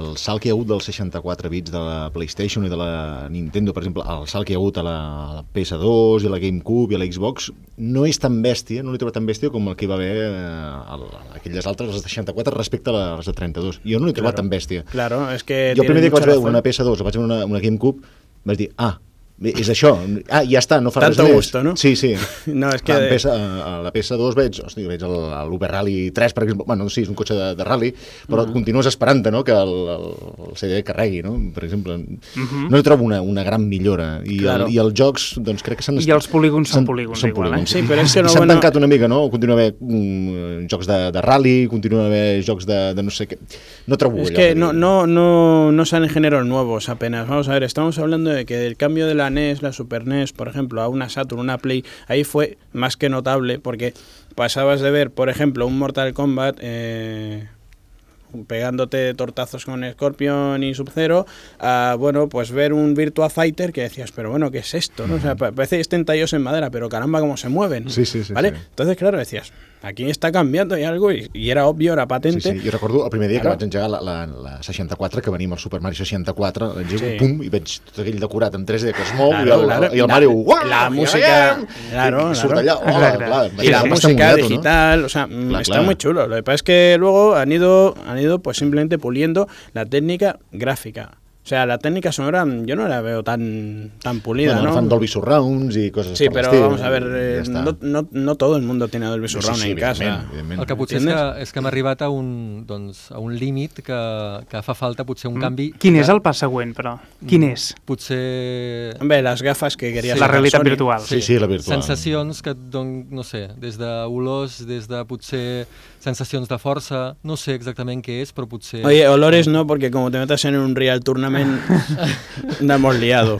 el salt que hi ha hagut dels 64 bits de la PlayStation i de la Nintendo, per exemple, el salt que hi ha hagut a la, a la PS2 i a la GameCube i a la Xbox, no és tan bèstia, no l'he trobat tan bèstia com el que hi va haver eh, el, aquelles altres, les de 64, respecte a les de 32. Jo no l'he trobat claro, tan bèstia. Claro, és que... Jo primer dia que vaig veure una PS2 o vaig veure una, una GameCube, vaig dir, ah, és això. Ah, ja està, no fa Tanto res més. gusto, no? Sí, sí. *laughs* No, és que... A, PS, a la PS2 veig, hosti, veig l'Uber Rally 3, per exemple, bueno, sí, és un cotxe de, de rally, però uh -huh. continues esperant no? que el, el, el CD carregui, no? per exemple. Uh -huh. No hi trobo una, una gran millora. I, Claro. el, I els jocs, doncs crec que s'han... I els polígons són polígons són igual, eh? polígons. Sí, però és que no, S'han bueno- tancat una mica, no? Continua a haver mm, jocs de, de rally, continua a haver jocs de, de no sé què... No trobo Es allò que no, no, no, no salen géneros nuevos apenas. Vamos a ver, estamos hablando de que el cambio de la NES, la Super NES, por ejemplo, a una Saturn, una Play, ahí fue más que notable porque pasabas de ver, por ejemplo, un Mortal Kombat, eh, pegándote tortazos con Scorpion y Sub-Zero, a, bueno, pues ver un Virtua Fighter que decías, pero bueno, ¿qué es esto? ¿no? O sea, pa- parece que estén tallados en madera, pero caramba, cómo se mueven. Sí, sí, sí, ¿Vale? sí. Entonces, claro, decías, aquí está cambiando y algo, y, y era obvio, era Sí, patente. sí. Jo recordo el primer dia que Claro. vaig engegar la, la, la 64, que venim al Super Mario 64, l'engego, Sí. pum, i veig tot aquell decorat en 3D que es mou, Claro, i, el, claro. i el La- Mario, uau! la i música- claro, I, i surt claro. allà, hola, Exacte. clar, y la està música no? digital, o sea, mm, Clar, está clar. muy chulo. Lo que pasa es que luego han ido, han ido pues simplemente puliendo la técnica gráfica. O sea, la técnica sonora mm, yo no la veo tan, tan pulida, Bueno, ¿no? fan Dolby Surrounds i coses Sí, per pero l'estil, vamos a ver, eh, ja no, no, no todo el mundo tiene Dolby Sí, sí, Surround sí, en casa. evidentment, evidentment. El que potser és que, és que hem arribat a un, doncs, a un límit que, que fa falta potser un canvi... Quin que- és el pas següent, però? Quin és? Potser... Hombre, las gafas que quería La sacar realitat Sony. virtual. Sí, sí, la virtual. Sensacions que et don, no sé, des d'olors, des de potser sensacions de força, no sé exactament què és, però potser... Oye, olores no, porque como te metas en un Real Tournament, *laughs* la hemos liado.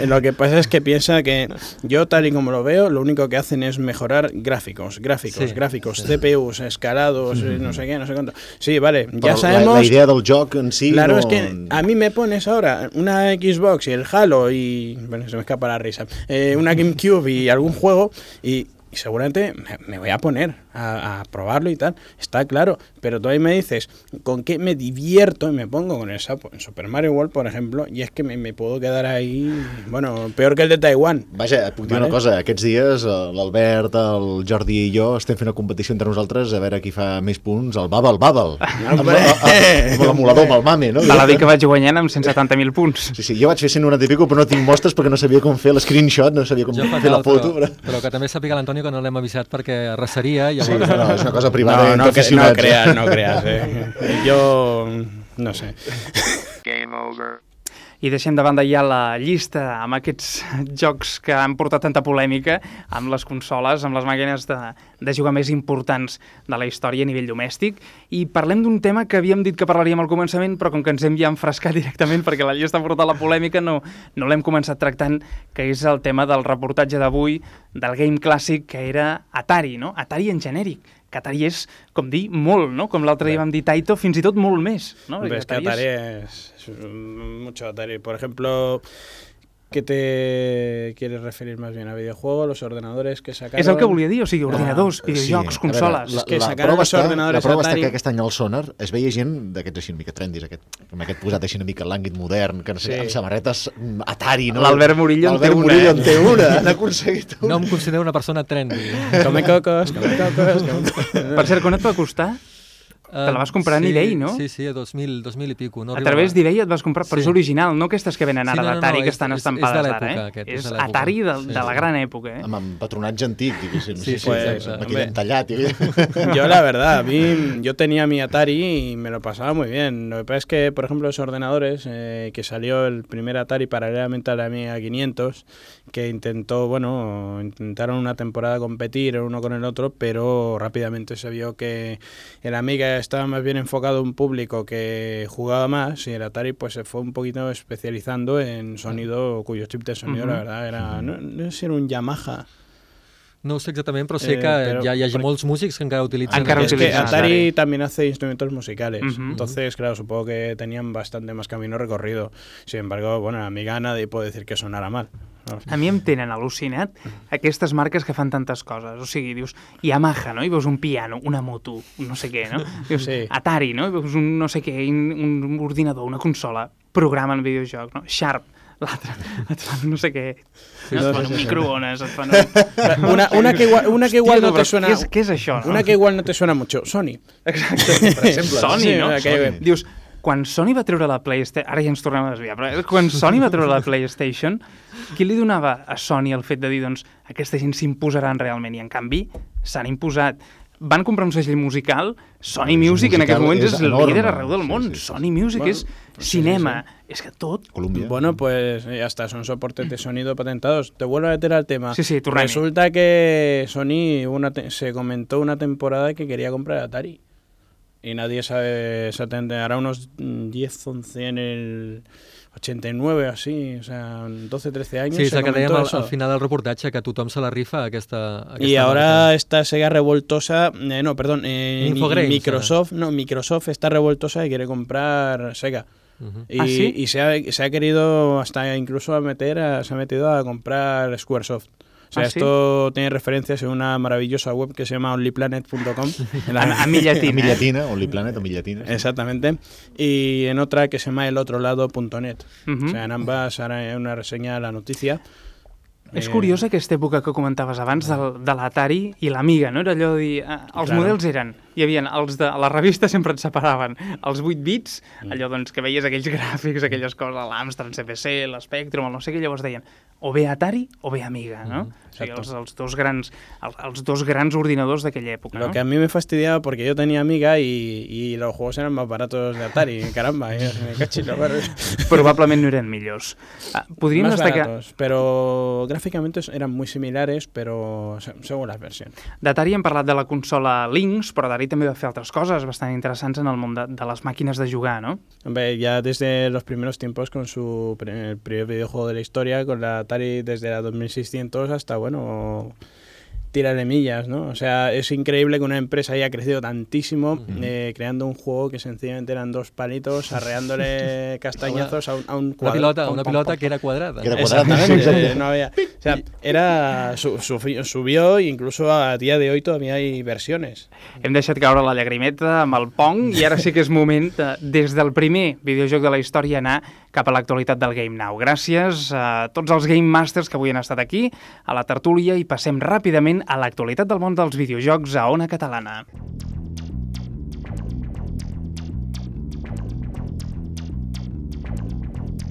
Eh, Lo que pasa es que piensa que yo, tal y como lo veo, lo único que hacen es mejorar gráficos, gráficos, Sí, gráficos, sí. CPUs, escalados, eh, no sé qué, no sé cuánto. Sí, vale, ya la, sabemos. la idea del joc en si Claro, no... es que a mí me pones ahora una Xbox y el Halo y. Bueno, se me escapa la risa. eh, una GameCube y algún juego y. y seguramente me, me voy a poner a, a probarlo y tal, está claro. Pero tú ahí me dices, ¿con qué me divierto? Y me pongo con el sapo en Super Mario World, por ejemplo, y es que me, me puedo quedar ahí, bueno, peor que el de Taiwán. Vaja, et puc dir Vale. una cosa, aquests dies eh, l'Albert, el Jordi i jo estem fent una competició entre nosaltres a veure qui fa més punts, el Bubble Bubble, amb, Hombre. la- amb l'emulador, amb el mame, no? Val a dir que vaig guanyant amb 170.000 punts. Sí, sí, jo vaig fer 190 i pico, però no tinc mostres perquè no sabia com fer l'escreenshot, no sabia com Jo fer la foto. però, Però... però que també sàpiga l'Antonio que no l'hem avisat perquè arrasaria i Sí, no, és una cosa privada No, no, que- no eh? creas, no creas. eh. Yo, no sé. I deixem de banda ja la llista amb aquests *laughs* jocs que han portat tanta polèmica amb les consoles, amb les màquines de, de jugar més importants de la història a nivell domèstic i parlem d'un tema que havíem dit que parlaríem al començament però com que ens hem ja enfrescat *laughs* directament perquè la llista ha portat la polèmica no, no l'hem començat tractant que és el tema del reportatge d'avui del game clàssic que era Atari, no? Atari en genèric que Atari és, com dir, molt, no? Com l'altre dia vam dir Taito, fins i tot molt més, no? Hombre, Perquè es que Atari es, es mucho Atari. Por ejemplo, ¿qué te quieres referir más bien a videojuegos, los ordenadores que sacaron? És el que volia dir, o sigui, ordinadors, Sí, videojocs, veure, consoles... La, És que la, sacaron prova els està, la prova està que aquest any al Sonar es veia gent d'aquests així una mica trendis, aquest, amb aquest posat així una mica lànguid modern, que no sé, Sí. amb samarretes mm, Atari, no? L'Albert Murillo en té Murillo eh? en té una, *laughs* n'ha aconseguit una. No em considero una persona trendy. Come cocos, come cocos. come- Per cert, quan et va costar? Te la vas comprar en sí, eBay, no? Sí, sí, a 2000, 2000 i pico. No a través d'eBay et vas comprar, però Sí. és original, no aquestes que venen Sí, ara no, no, d'Atari, no, que és- estan és- és de estampades ara, l'època, eh? aquest, és és l'època. Atari de, Sí, de la sí. gran època, eh? Amb, amb patronatge antic, diguéssim. Sí, sí, Pues. Amb hombre. aquell tallat. I... Yo la verdad, a mí, yo tenía mi Atari y me lo pasaba muy bien. Lo que pasa es que, por ejemplo, los ordenadores, eh, que salió el primer Atari paralelamente a la Amiga 500, que intentó, bueno, intentaron una temporada competir el uno con el otro, pero rápidamente se vio que el Amiga estaba más bien enfocado a un público que jugaba más y el Atari pues se fue un poquito especializando en sonido, cuyo chip de sonido, la Ujú. verdad, era, no, no sé si era un Yamaha. No sé exactament, però sé Eh, que però- hi ha, hi ha però- molts músics que encara utilitzen... Encara Es que utilizan Atari también hace instrumentos musicales, Ujú. entonces, claro, supongo que tenían bastante más camino recorrido. Sin embargo, bueno, a mi gana nadie puede decir que sonara mal. ¿No? A mi em tenen al·lucinat aquestes marques que fan tantes coses. O sigui, dius Yamaha, no? I veus un piano, una moto, un no sé què, no? *laughs* Dius Sí. Atari, no? I veus un no sé què, un, un ordinador, una consola, programen videojoc, no? Sharp, *laughs* l'altre, et fan no sé què, no? et fan un microones, et fan *laughs* un... Una, una que igual, una que igual no te suena... Què és, què és això, no? Una que igual no te suena mucho, Sony. Exacte, per exemple. Sony, Sí, no? que- Dius, quan Sony va treure la PlayStation... Ara ja ens tornem a desviar, però quan Sony va treure la PlayStation, qui li donava a Sony el fet de dir, doncs, aquesta gent s'imposaran realment? I, en canvi, s'han imposat. Van comprar un segell musical, Sony El Music en musical aquests moments és és, el enorme. líder arreu del Sí, món. sí, sí. Sony Music Bueno, és pues sí, cinema, és que tot... Colòmbia. Bueno, pues ya está, son soportes de sonido patentados. Te vuelvo a meter al tema. Sí, sí. Resulta que Sony una se comentó una temporada que quería comprar Atari. Y nadie sabe exactamente, hará unos mm, 10, 11 en el 89 así, o sea, 12, 13 años. Sí, se és el que dèiem al, al final del reportatge, que tothom se la rifa aquesta, aquesta Y ahora marca. está Sega revoltosa, eh, no, perdón, eh, Infogrames, Microsoft, no, Microsoft está revoltosa y quiere comprar Sega. Ujú. Y, ¿Ah, sí? y se, ha, se ha querido hasta incluso a meter, a- se ha metido a comprar Squaresoft. O sea, ¿Ah, sí? esto tiene referencias en una maravillosa web que se llama onlyplanet.com. A, a mi llatina. A mi llatina, Only Planet, o mi llatina. Exactamente. Y en otra que se llama elotrolado.net. Mhm. O sea, en ambas hará una reseña de la noticia. És Eh, curiós aquesta època que comentaves abans del, de l'Atari i l'Amiga, no? Era allò de dir... Eh, els Claro. models eren... Hi havia els de... La revista sempre et separaven els 8 bits, Mm. allò doncs que veies aquells *laughs* gràfics, aquelles coses, l'Amstrad, CPC, l'Spectrum, el no sé què, llavors deien o bé Atari o bé Amiga, no? O sigui, els, els, dos grans, els, els dos grans ordinadors d'aquella època, Lo no? que a mí me fastidiaba porque yo tenía Amiga y, y los juegos eran más baratos de Atari. *laughs* Caramba, y me cacho en la. Probablement no eren millors. Ah, podríem Más destacar... baratos, pero gráficamente eran muy similares, pero se- según las versiones. D'Atari hem parlat de la consola Lynx, però Atari també va fer altres coses bastant interessants en el món de, de les màquines de jugar, no? Hombre, ya desde los primeros tiempos con su el primer videojuego de la historia, con la Atari desde la 2600 hasta, bueno, tira de millas, ¿no? O sea, es increíble que una empresa haya crecido tantísimo eh, creando un juego que sencillamente eran dos palitos arreándole *laughs* *laughs* castañazos a un, a un Una pilota, Pum, una pilota pum, que era quadrada. Que era quadrada, Exactamente, no había, o sea, era su- sufi- subió, incluso a día de hoy todavía hay versiones. Hem deixat caure la llagrimeta amb el Pong i ara sí que és moment, de, des del primer videojoc de la història, anar cap a l'actualitat del Game Now. Gràcies a tots els Game Masters que avui han estat aquí, a la tertúlia, i passem ràpidament a l'actualitat del món dels videojocs a Ona Catalana.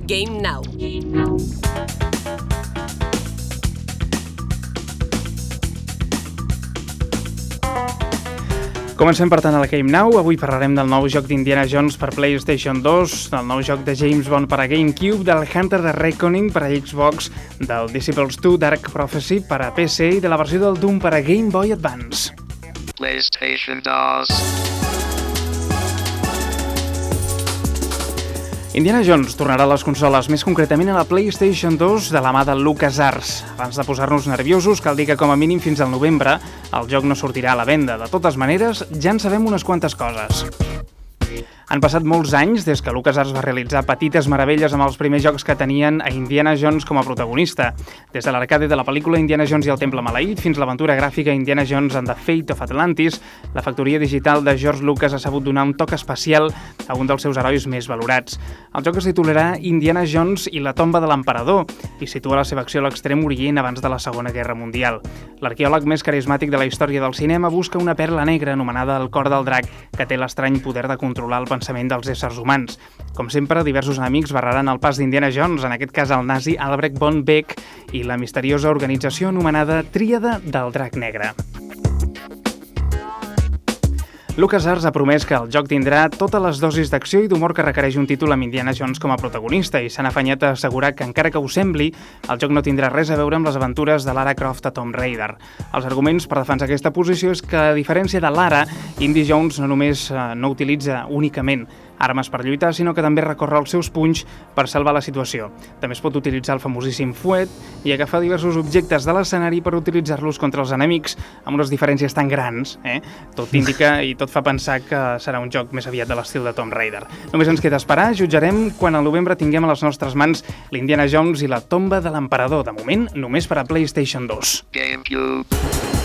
Game Now. Comencem, per tant, a la Game Now. Avui parlarem del nou joc d'Indiana Jones per PlayStation 2, del nou joc de James Bond per a GameCube, del Hunter the Reckoning per a Xbox, del Disciples 2 Dark Prophecy per a PC i de la versió del Doom per a Game Boy Advance. PlayStation 2. Indiana Jones tornarà a les consoles, més concretament a la PlayStation 2 de la mà de LucasArts. Abans de posar-nos nerviosos, cal dir que com a mínim fins al novembre el joc no sortirà a la venda. De totes maneres, ja en sabem unes quantes coses. Han passat molts anys des que LucasArts va realitzar petites meravelles amb els primers jocs que tenien a Indiana Jones com a protagonista. Des de l'arcade de la pel·lícula Indiana Jones i el Temple Maleït fins l'aventura gràfica Indiana Jones and the Fate of Atlantis, la factoria digital de George Lucas ha sabut donar un toc especial a un dels seus herois més valorats. El joc es titularà Indiana Jones i la tomba de l'emperador i situa la seva acció a l'extrem orient abans de la Segona Guerra Mundial. L'arqueòleg més carismàtic de la història del cinema busca una perla negra anomenada el cor del drac que té l'estrany poder de controlar el pensament dels éssers humans. Com sempre, diversos enemics barraran el pas d'Indiana Jones, en aquest cas el nazi Albrecht von Beck i la misteriosa organització anomenada Tríada del Drac Negre. LucasArts ha promès que el joc tindrà totes les dosis d'acció i d'humor que requereix un títol amb Indiana Jones com a protagonista i s'han afanyat a assegurar que, encara que ho sembli, el joc no tindrà res a veure amb les aventures de Lara Croft a Tomb Raider. Els arguments per defensar aquesta posició és que, a diferència de Lara, Indy Jones no només eh, no utilitza únicament armes per lluitar, sinó que també recorre els seus punys per salvar la situació. També es pot utilitzar el famosíssim fuet i agafar diversos objectes de l'escenari per utilitzar-los contra els enemics, amb unes diferències tan grans, eh? Tot indica i tot fa pensar que serà un joc més aviat de l'estil de Tomb Raider. Només ens queda esperar, jutjarem quan al novembre tinguem a les nostres mans l'Indiana Jones i la tomba de l'emperador. De moment, només per a PlayStation 2. GameCube.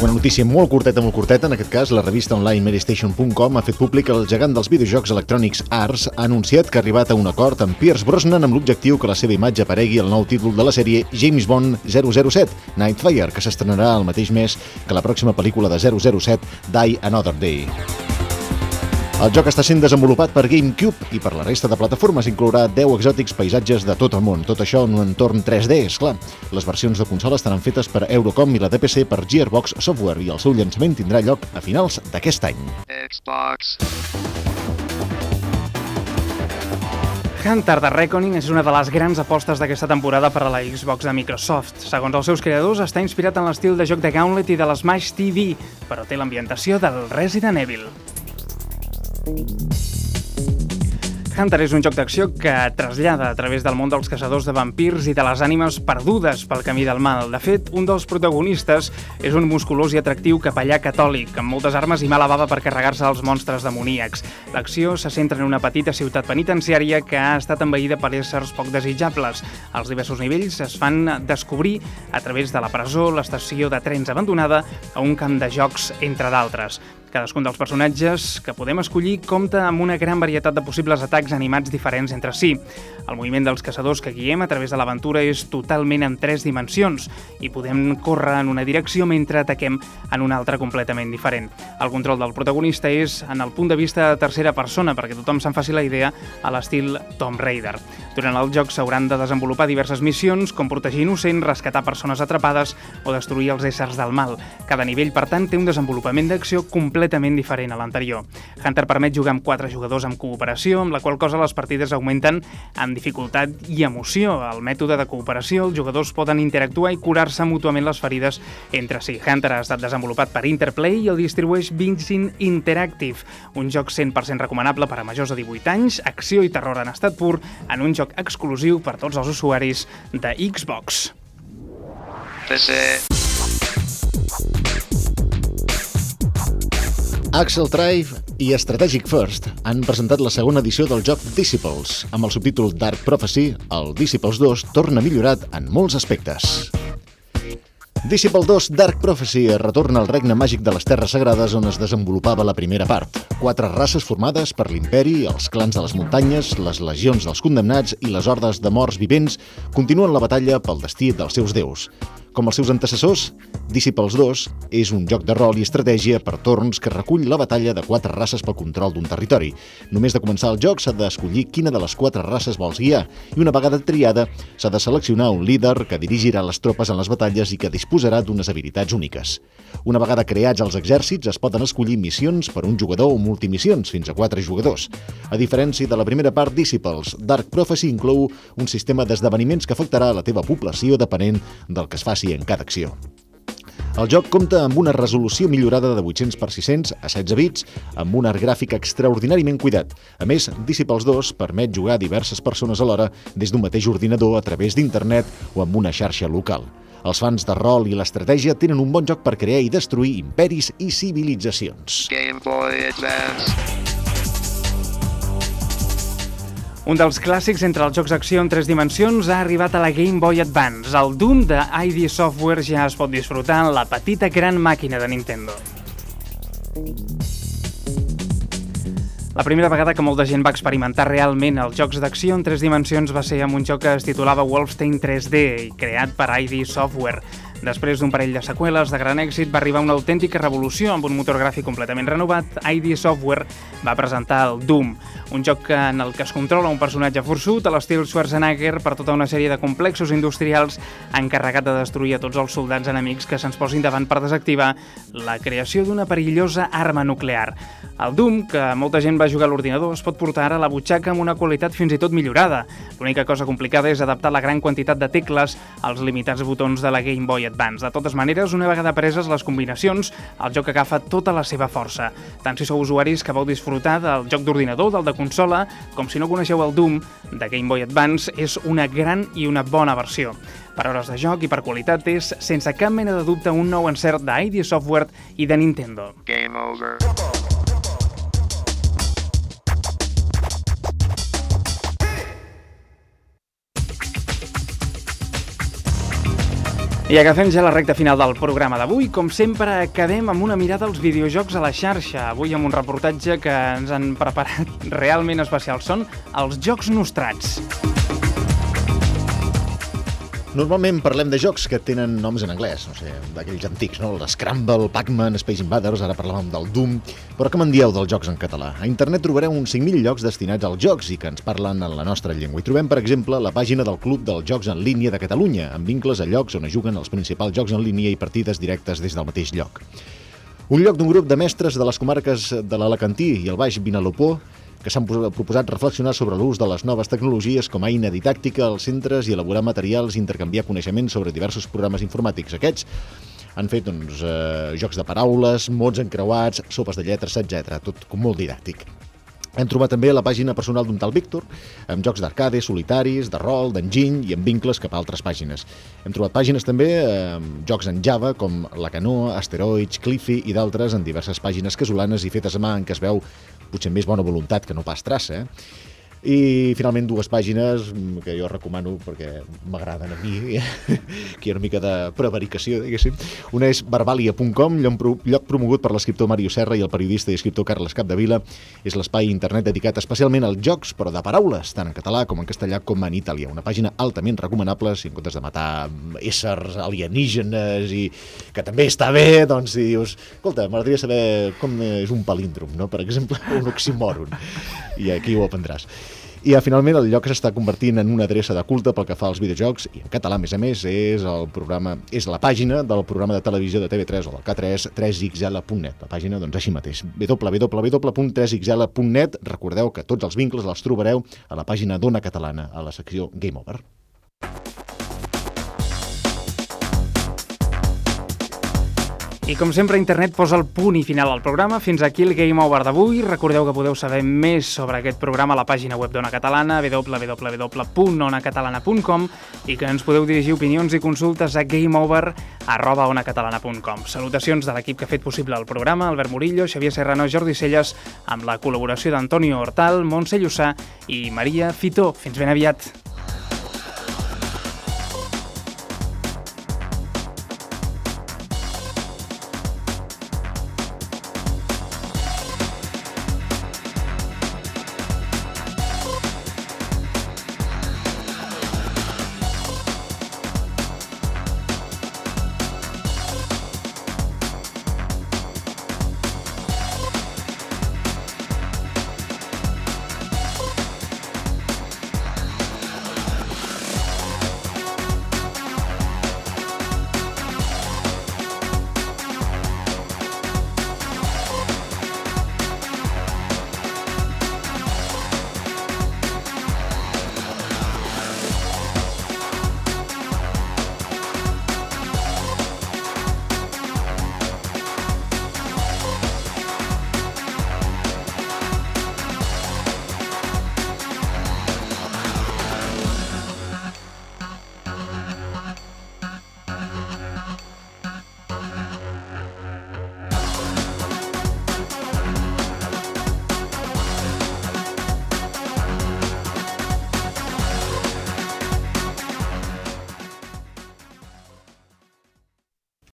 Una notícia molt curteta, molt curteta, en aquest cas la revista online MaryStation.com ha fet públic que el gegant dels videojocs electrònics Ars ha anunciat que ha arribat a un acord amb Pierce Brosnan amb l'objectiu que la seva imatge aparegui al nou títol de la sèrie James Bond 007, Nightfire, que s'estrenarà el mateix mes que la pròxima pel·lícula de 007, Die Another Day. El joc està sent desenvolupat per GameCube i per la resta de plataformes inclourà 10 exòtics paisatges de tot el món, tot això en un entorn 3D, és clar. Les versions de consola estaran fetes per Eurocom i la DPC per Gearbox Software i el seu llançament tindrà lloc a finals d'aquest any. Xbox. Hunter The Reckoning és una de les grans apostes d'aquesta temporada per a la Xbox de Microsoft. Segons els seus creadors, està inspirat en l'estil de joc de Gauntlet i de l'Smash TV, però té l'ambientació del Resident Evil. Hunter és un joc d'acció que trasllada a través del món dels caçadors de vampirs i de les ànimes perdudes pel camí del mal. De fet, un dels protagonistes és un musculós i atractiu capellà catòlic, amb moltes armes i mala bava per carregar-se els monstres demoníacs. L'acció se centra en una petita ciutat penitenciària que ha estat envaïda per éssers poc desitjables. Els diversos nivells es fan descobrir a través de la presó, l'estació de trens abandonada o un camp de jocs, entre d'altres. Cadascun dels personatges que podem escollir compta amb una gran varietat de possibles atacs animats diferents entre si. El moviment dels caçadors que guiem a través de l'aventura és totalment en tres dimensions i podem córrer en una direcció mentre ataquem en una altra completament diferent. El control del protagonista és en el punt de vista de tercera persona perquè tothom se'n faci la idea a l'estil Tomb Raider. Durant el joc s'hauran de desenvolupar diverses missions com protegir innocents, rescatar persones atrapades o destruir els éssers del mal. Cada nivell, per tant, té un desenvolupament d'acció completament diferent a l'anterior. Hunter permet jugar amb quatre jugadors amb cooperació, amb la qual cosa les partides augmenten en dificultat i emoció. Al mètode de cooperació, els jugadors poden interactuar i curar-se mútuament les ferides entre si. Hunter ha estat desenvolupat per Interplay i el distribueix Vincent Interactive, un joc 100% recomanable per a majors de 18 anys, acció i terror en estat pur, en un joc exclusiu per a tots els usuaris de Xbox. PC. Axel Tribe i Strategic First han presentat la segona edició del joc Disciples. Amb el subtítol Dark Prophecy, el Disciples 2 torna millorat en molts aspectes. Disciple 2 Dark Prophecy retorna al regne màgic de les Terres Sagrades on es desenvolupava la primera part. Quatre races formades per l'imperi, els clans de les muntanyes, les legions dels condemnats i les hordes de morts vivents continuen la batalla pel destí dels seus déus. Com els seus antecessors, Disciples 2 és un joc de rol i estratègia per torns que recull la batalla de quatre races pel control d'un territori. Només de començar el joc s'ha d'escollir quina de les quatre races vols guiar i una vegada triada s'ha de seleccionar un líder que dirigirà les tropes en les batalles i que disposarà d'unes habilitats úniques. Una vegada creats els exèrcits es poden escollir missions per un jugador o multimissions fins a quatre jugadors. A diferència de la primera part, Disciples, Dark Prophecy inclou un sistema d'esdeveniments que afectarà la teva població depenent del que es faci en cada acció. El joc compta amb una resolució millorada de 800 x 600 a 16 bits, amb un art gràfic extraordinàriament cuidat. A més, Disciples 2 permet jugar a diverses persones alhora des d'un mateix ordinador a través d'internet o amb una xarxa local. Els fans de rol i l'estratègia tenen un bon joc per crear i destruir imperis i civilitzacions. Game Boy Advance. Un dels clàssics entre els jocs d'acció en tres dimensions ha arribat a la Game Boy Advance. El Doom de ID Software ja es pot disfrutar en la petita gran màquina de Nintendo. La primera vegada que molta gent va experimentar realment els jocs d'acció en tres dimensions va ser amb un joc que es titulava Wolfenstein 3D i creat per ID Software. Després d'un parell de seqüeles de gran èxit, va arribar una autèntica revolució amb un motor gràfic completament renovat. ID Software va presentar el Doom, un joc en el que es controla un personatge forçut a l'estil Schwarzenegger per tota una sèrie de complexos industrials encarregat de destruir a tots els soldats enemics que se'ns posin davant per desactivar la creació d'una perillosa arma nuclear. El Doom, que molta gent va jugar a l'ordinador, es pot portar ara a la butxaca amb una qualitat fins i tot millorada. L'única cosa complicada és adaptar la gran quantitat de tecles als limitats botons de la Game Boy Advance. De totes maneres, una vegada preses les combinacions, el joc agafa tota la seva força. Tant si sou usuaris que vau disfrutar del joc d'ordinador, del de consola, com si no coneixeu el Doom de Game Boy Advance, és una gran i una bona versió. Per hores de joc i per qualitat és, sense cap mena de dubte, un nou encert d'ID Software i de Nintendo. Game over. I agafem ja la recta final del programa d'avui. Com sempre, acabem amb una mirada als videojocs a la xarxa. Avui amb un reportatge que ens han preparat *laughs* realment especial. Són els Jocs Nostrats. Normalment parlem de jocs que tenen noms en anglès, no sé, d'aquells antics, no? El Scramble, Pac-Man, Space Invaders, ara parlàvem del Doom... Però què me'n dieu dels jocs en català? A internet trobareu uns 5.000 llocs destinats als jocs i que ens parlen en la nostra llengua. I trobem, per exemple, la pàgina del Club dels Jocs en línia de Catalunya, amb vincles a llocs on es juguen els principals jocs en línia i partides directes des del mateix lloc. Un lloc d'un grup de mestres de les comarques de l'Alacantí i el Baix Vinalopó que s'han pos- proposat reflexionar sobre l'ús de les noves tecnologies com a eina didàctica als centres i elaborar materials i intercanviar coneixements sobre diversos programes informàtics. Aquests han fet doncs, eh, jocs de paraules, mots encreuats, sopes de lletres, etc. Tot molt didàctic. Hem trobat també la pàgina personal d'un tal Víctor, amb jocs d'arcade, solitaris, de rol, d'enginy i amb vincles cap a altres pàgines. Hem trobat pàgines també eh, amb jocs en Java, com la Canoa, Asteroids, Cliffy i d'altres en diverses pàgines casolanes i fetes a mà en què es veu potser més bona voluntat que no pas traça. Eh? I finalment dues pàgines mm, que jo recomano perquè m'agraden a mi, *laughs* que hi ha una mica de prevaricació, diguéssim. Una és barbalia.com, lloc, pro- lloc promogut per l'escriptor Mario Serra i el periodista i escriptor Carles Capdevila. És l'espai internet dedicat especialment als jocs, però de paraules, tant en català com en castellà com en italià. Una pàgina altament recomanable si en comptes de matar éssers alienígenes i que també està bé, doncs si dius, escolta, m'agradaria saber com és un palíndrom, no? per exemple, *laughs* un oxímoron. I aquí ho aprendràs. I eh, finalment el lloc s'està convertint en una adreça de culte pel que fa als videojocs i en català, a més a més, és el programa és la pàgina del programa de televisió de TV3 o del K3 3xl.net. La pàgina, doncs, així mateix, www.3xl.net. Recordeu que tots els vincles els trobareu a la pàgina d'Ona Catalana, a la secció Game Over. I com sempre, internet posa el punt i final al programa. Fins aquí el Game Over d'avui. Recordeu que podeu saber més sobre aquest programa a la pàgina web d'Ona Catalana, www.onacatalana.com i que ens podeu dirigir opinions i consultes a gameover.onacatalana.com. Salutacions de l'equip que ha fet possible el programa, Albert Murillo, Xavier Serrano, Jordi Celles, amb la col·laboració d'Antonio Hortal, Montse Llussà i Maria Fitó. Fins ben aviat.